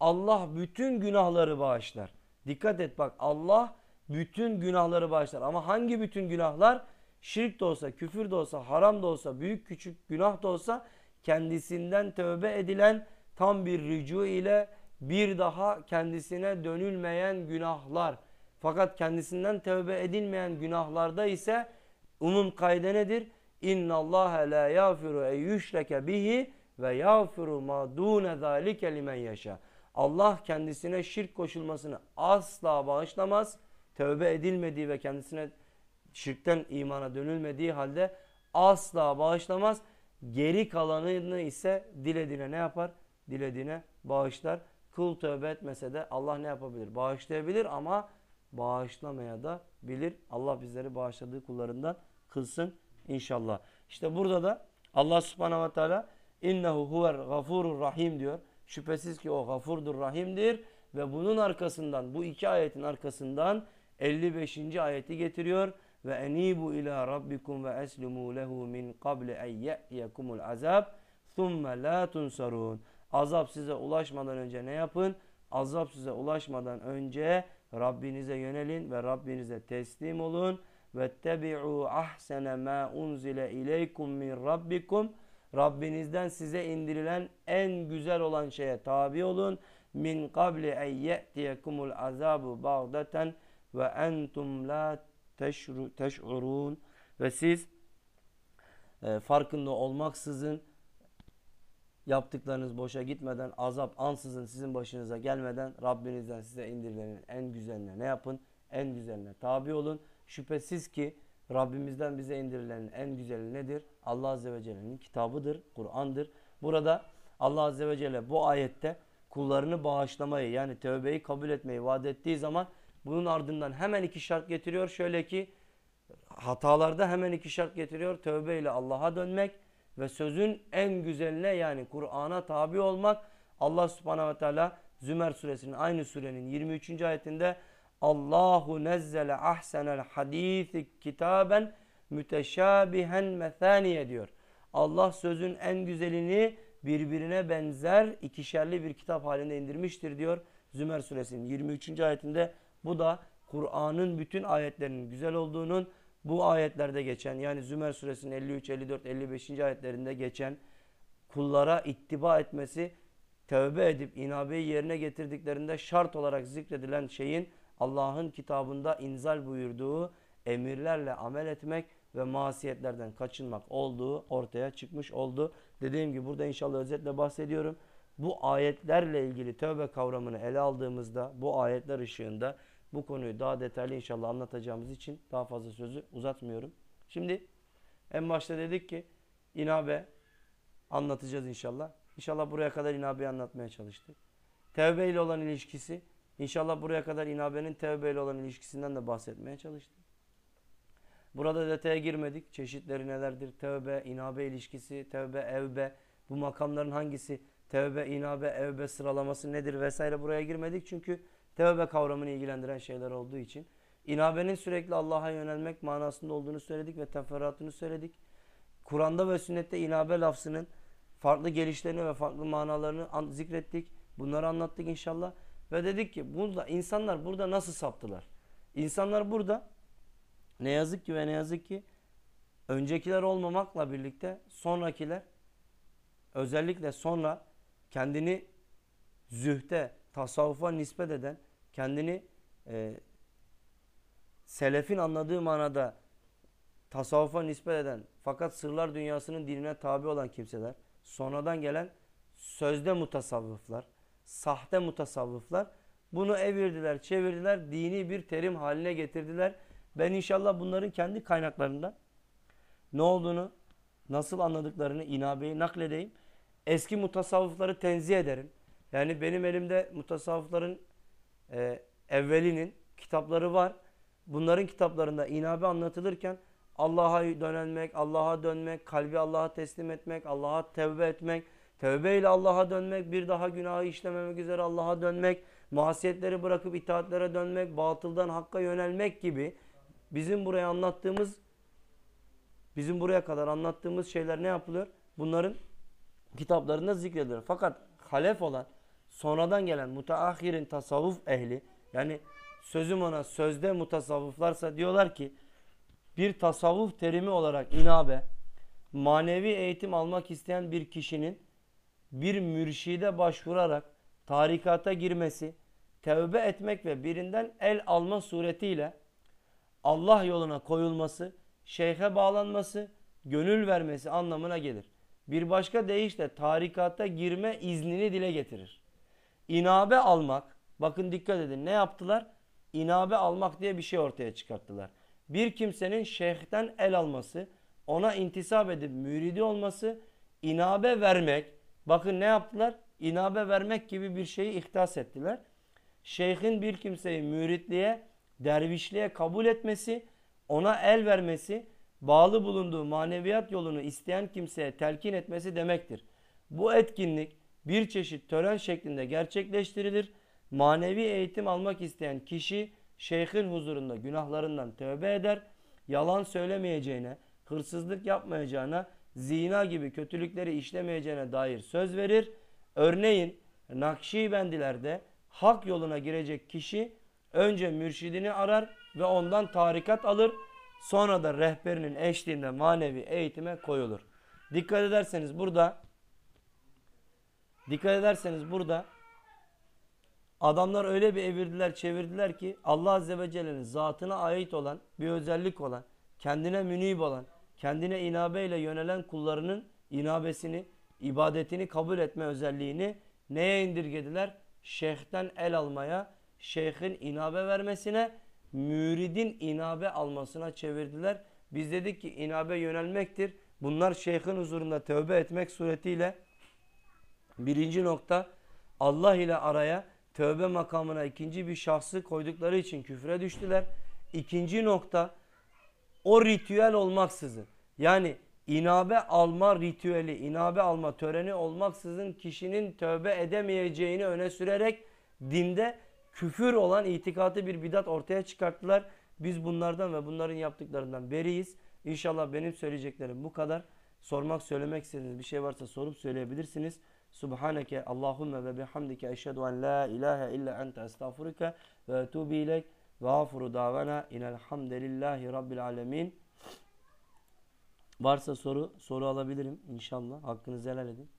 S1: Allah bütün günahları bağışlar. Dikkat et bak Allah bütün günahları bağışlar. Ama hangi bütün günahlar? Şirk de olsa, küfür de olsa, haram da olsa, büyük küçük günah da olsa kendisinden tövbe edilen tam bir rücu ile bir daha kendisine dönülmeyen günahlar. Fakat kendisinden tövbe edilmeyen günahlarda ise umum kayde nedir? İnna Allah la yafiru en yüşreke bihi ve yafiru ma dune zalike limen yaşa. Allah kendisine şirk koşulmasını asla bağışlamaz. Tövbe edilmediği ve kendisine şirkten imana dönülmediği halde asla bağışlamaz. Geri kalanını ise dilediğine ne yapar? Dilediğine bağışlar. Kul tövbe etmese de Allah ne yapabilir? Bağışlayabilir ama bağışlamaya da bilir. Allah bizleri bağışladığı kullarından kılsın inşallah. İşte burada da Allah subhanahu ve teala innehu huvel gafurur rahim diyor. Şüphesiz ki o gafurdur rahimdir ve bunun arkasından bu iki ayetin arkasından 55. ayeti getiriyor ve enibu ila rabbikum ve eslimu lehu min qabli en ye'tiyekumul azab thumme la tunsarun. Azap size ulaşmadan önce ne yapın? Azap size ulaşmadan önce Rabbinize yönelin ve Rabbinize teslim olun. Ve tebi'u ahsene ma unzile ileykum min rabbikum. Rabbinizden size indirilen en güzel olan şeye tabi olun. Min qabli en ye'tiyekumul azabu bağdaten ve entum la teş'urun. Ve siz e, farkında olmaksızın yaptıklarınız boşa gitmeden, azap ansızın sizin başınıza gelmeden Rabbinizden size indirilenin en güzeline ne yapın? En güzeline tabi olun. Şüphesiz ki Rabbimizden bize indirilenin en güzeli nedir? Allah Azze ve Celle'nin kitabıdır, Kur'an'dır. Burada Allah Azze ve Celle bu ayette kullarını bağışlamayı yani tövbeyi kabul etmeyi vaat ettiği zaman bunun ardından hemen iki şart getiriyor. Şöyle ki hatalarda hemen iki şart getiriyor. Tövbe ile Allah'a dönmek ve sözün en güzeline yani Kur'an'a tabi olmak. Allah subhanahu ve teala Zümer suresinin aynı surenin 23. ayetinde Allahu nezzele ahsenel hadisi kitaben müteşabihen methaniye diyor. Allah sözün en güzelini birbirine benzer ikişerli bir kitap halinde indirmiştir diyor. Zümer suresinin 23. ayetinde bu da Kur'an'ın bütün ayetlerinin güzel olduğunun bu ayetlerde geçen yani Zümer suresinin 53, 54, 55. ayetlerinde geçen kullara ittiba etmesi tövbe edip inabeyi yerine getirdiklerinde şart olarak zikredilen şeyin Allah'ın kitabında inzal buyurduğu emirlerle amel etmek ve masiyetlerden kaçınmak olduğu ortaya çıkmış oldu. Dediğim gibi burada inşallah özetle bahsediyorum. Bu ayetlerle ilgili tövbe kavramını ele aldığımızda bu ayetler ışığında bu konuyu daha detaylı inşallah anlatacağımız için daha fazla sözü uzatmıyorum. Şimdi en başta dedik ki inabe anlatacağız inşallah. İnşallah buraya kadar inabeyi anlatmaya çalıştık. Tevbe ile olan ilişkisi İnşallah buraya kadar inabenin tevbe ile olan ilişkisinden de bahsetmeye çalıştık. Burada detaya girmedik. Çeşitleri nelerdir? Tevbe, inabe ilişkisi, tevbe, evbe. Bu makamların hangisi? Tevbe, inabe, evbe sıralaması nedir vesaire buraya girmedik. Çünkü tevbe kavramını ilgilendiren şeyler olduğu için. İnabenin sürekli Allah'a yönelmek manasında olduğunu söyledik ve teferruatını söyledik. Kur'an'da ve sünnette inabe lafzının farklı gelişlerini ve farklı manalarını zikrettik. Bunları anlattık inşallah. Ve dedik ki burada insanlar burada nasıl saptılar? İnsanlar burada ne yazık ki ve ne yazık ki öncekiler olmamakla birlikte sonrakiler özellikle sonra kendini zühte, tasavvufa nispet eden, kendini e, selefin anladığı manada tasavvufa nispet eden fakat sırlar dünyasının dinine tabi olan kimseler, sonradan gelen sözde mutasavvıflar, sahte mutasavvıflar bunu evirdiler, çevirdiler, dini bir terim haline getirdiler. Ben inşallah bunların kendi kaynaklarından ne olduğunu, nasıl anladıklarını inabeyi nakledeyim. Eski mutasavvıfları tenzih ederim. Yani benim elimde mutasavvıfların e, evvelinin kitapları var. Bunların kitaplarında inabe anlatılırken Allah'a dönelmek, Allah'a dönmek, kalbi Allah'a teslim etmek, Allah'a tevbe etmek, Tövbe ile Allah'a dönmek, bir daha günahı işlememek üzere Allah'a dönmek, masiyetleri bırakıp itaatlere dönmek, batıldan hakka yönelmek gibi bizim buraya anlattığımız, bizim buraya kadar anlattığımız şeyler ne yapılıyor? Bunların kitaplarında zikredilir. Fakat halef olan, sonradan gelen mutaahirin tasavvuf ehli, yani sözüm ona sözde mutasavvıflarsa diyorlar ki, bir tasavvuf terimi olarak inabe, manevi eğitim almak isteyen bir kişinin bir mürşide başvurarak tarikata girmesi, tevbe etmek ve birinden el alma suretiyle Allah yoluna koyulması, şeyhe bağlanması, gönül vermesi anlamına gelir. Bir başka deyişle tarikata girme iznini dile getirir. İnabe almak, bakın dikkat edin ne yaptılar? İnabe almak diye bir şey ortaya çıkarttılar. Bir kimsenin şeyhten el alması, ona intisap edip müridi olması, inabe vermek, Bakın ne yaptılar? İnabe vermek gibi bir şeyi ihtas ettiler. Şeyhin bir kimseyi müritliğe dervişliğe kabul etmesi, ona el vermesi, bağlı bulunduğu maneviyat yolunu isteyen kimseye telkin etmesi demektir. Bu etkinlik bir çeşit tören şeklinde gerçekleştirilir. Manevi eğitim almak isteyen kişi şeyhin huzurunda günahlarından tövbe eder. Yalan söylemeyeceğine, hırsızlık yapmayacağına, zina gibi kötülükleri işlemeyeceğine dair söz verir. Örneğin Nakşibendilerde hak yoluna girecek kişi önce mürşidini arar ve ondan tarikat alır. Sonra da rehberinin eşliğinde manevi eğitime koyulur. Dikkat ederseniz burada dikkat ederseniz burada adamlar öyle bir evirdiler çevirdiler ki Allah Azze ve Celle'nin zatına ait olan bir özellik olan kendine münib olan kendine inabeyle yönelen kullarının inabesini ibadetini kabul etme özelliğini neye indirgediler? Şeyhten el almaya, şeyhin inabe vermesine, müridin inabe almasına çevirdiler. Biz dedik ki inabe yönelmektir. Bunlar şeyhin huzurunda tövbe etmek suretiyle birinci nokta Allah ile araya tövbe makamına ikinci bir şahsı koydukları için küfre düştüler. İkinci nokta o ritüel olmaksızın yani inabe alma ritüeli, inabe alma töreni olmaksızın kişinin tövbe edemeyeceğini öne sürerek dinde küfür olan itikatı bir bidat ortaya çıkarttılar. Biz bunlardan ve bunların yaptıklarından beriyiz. İnşallah benim söyleyeceklerim bu kadar. Sormak, söylemek istediğiniz bir şey varsa sorup söyleyebilirsiniz. Subhaneke Allahümme ve bihamdike eşhedü en la ilahe illa ente estağfurike ve etubu ilek ve afuru davana inelhamdülillahi rabbil alemin. Varsa soru soru alabilirim inşallah. Hakkınızı helal edin.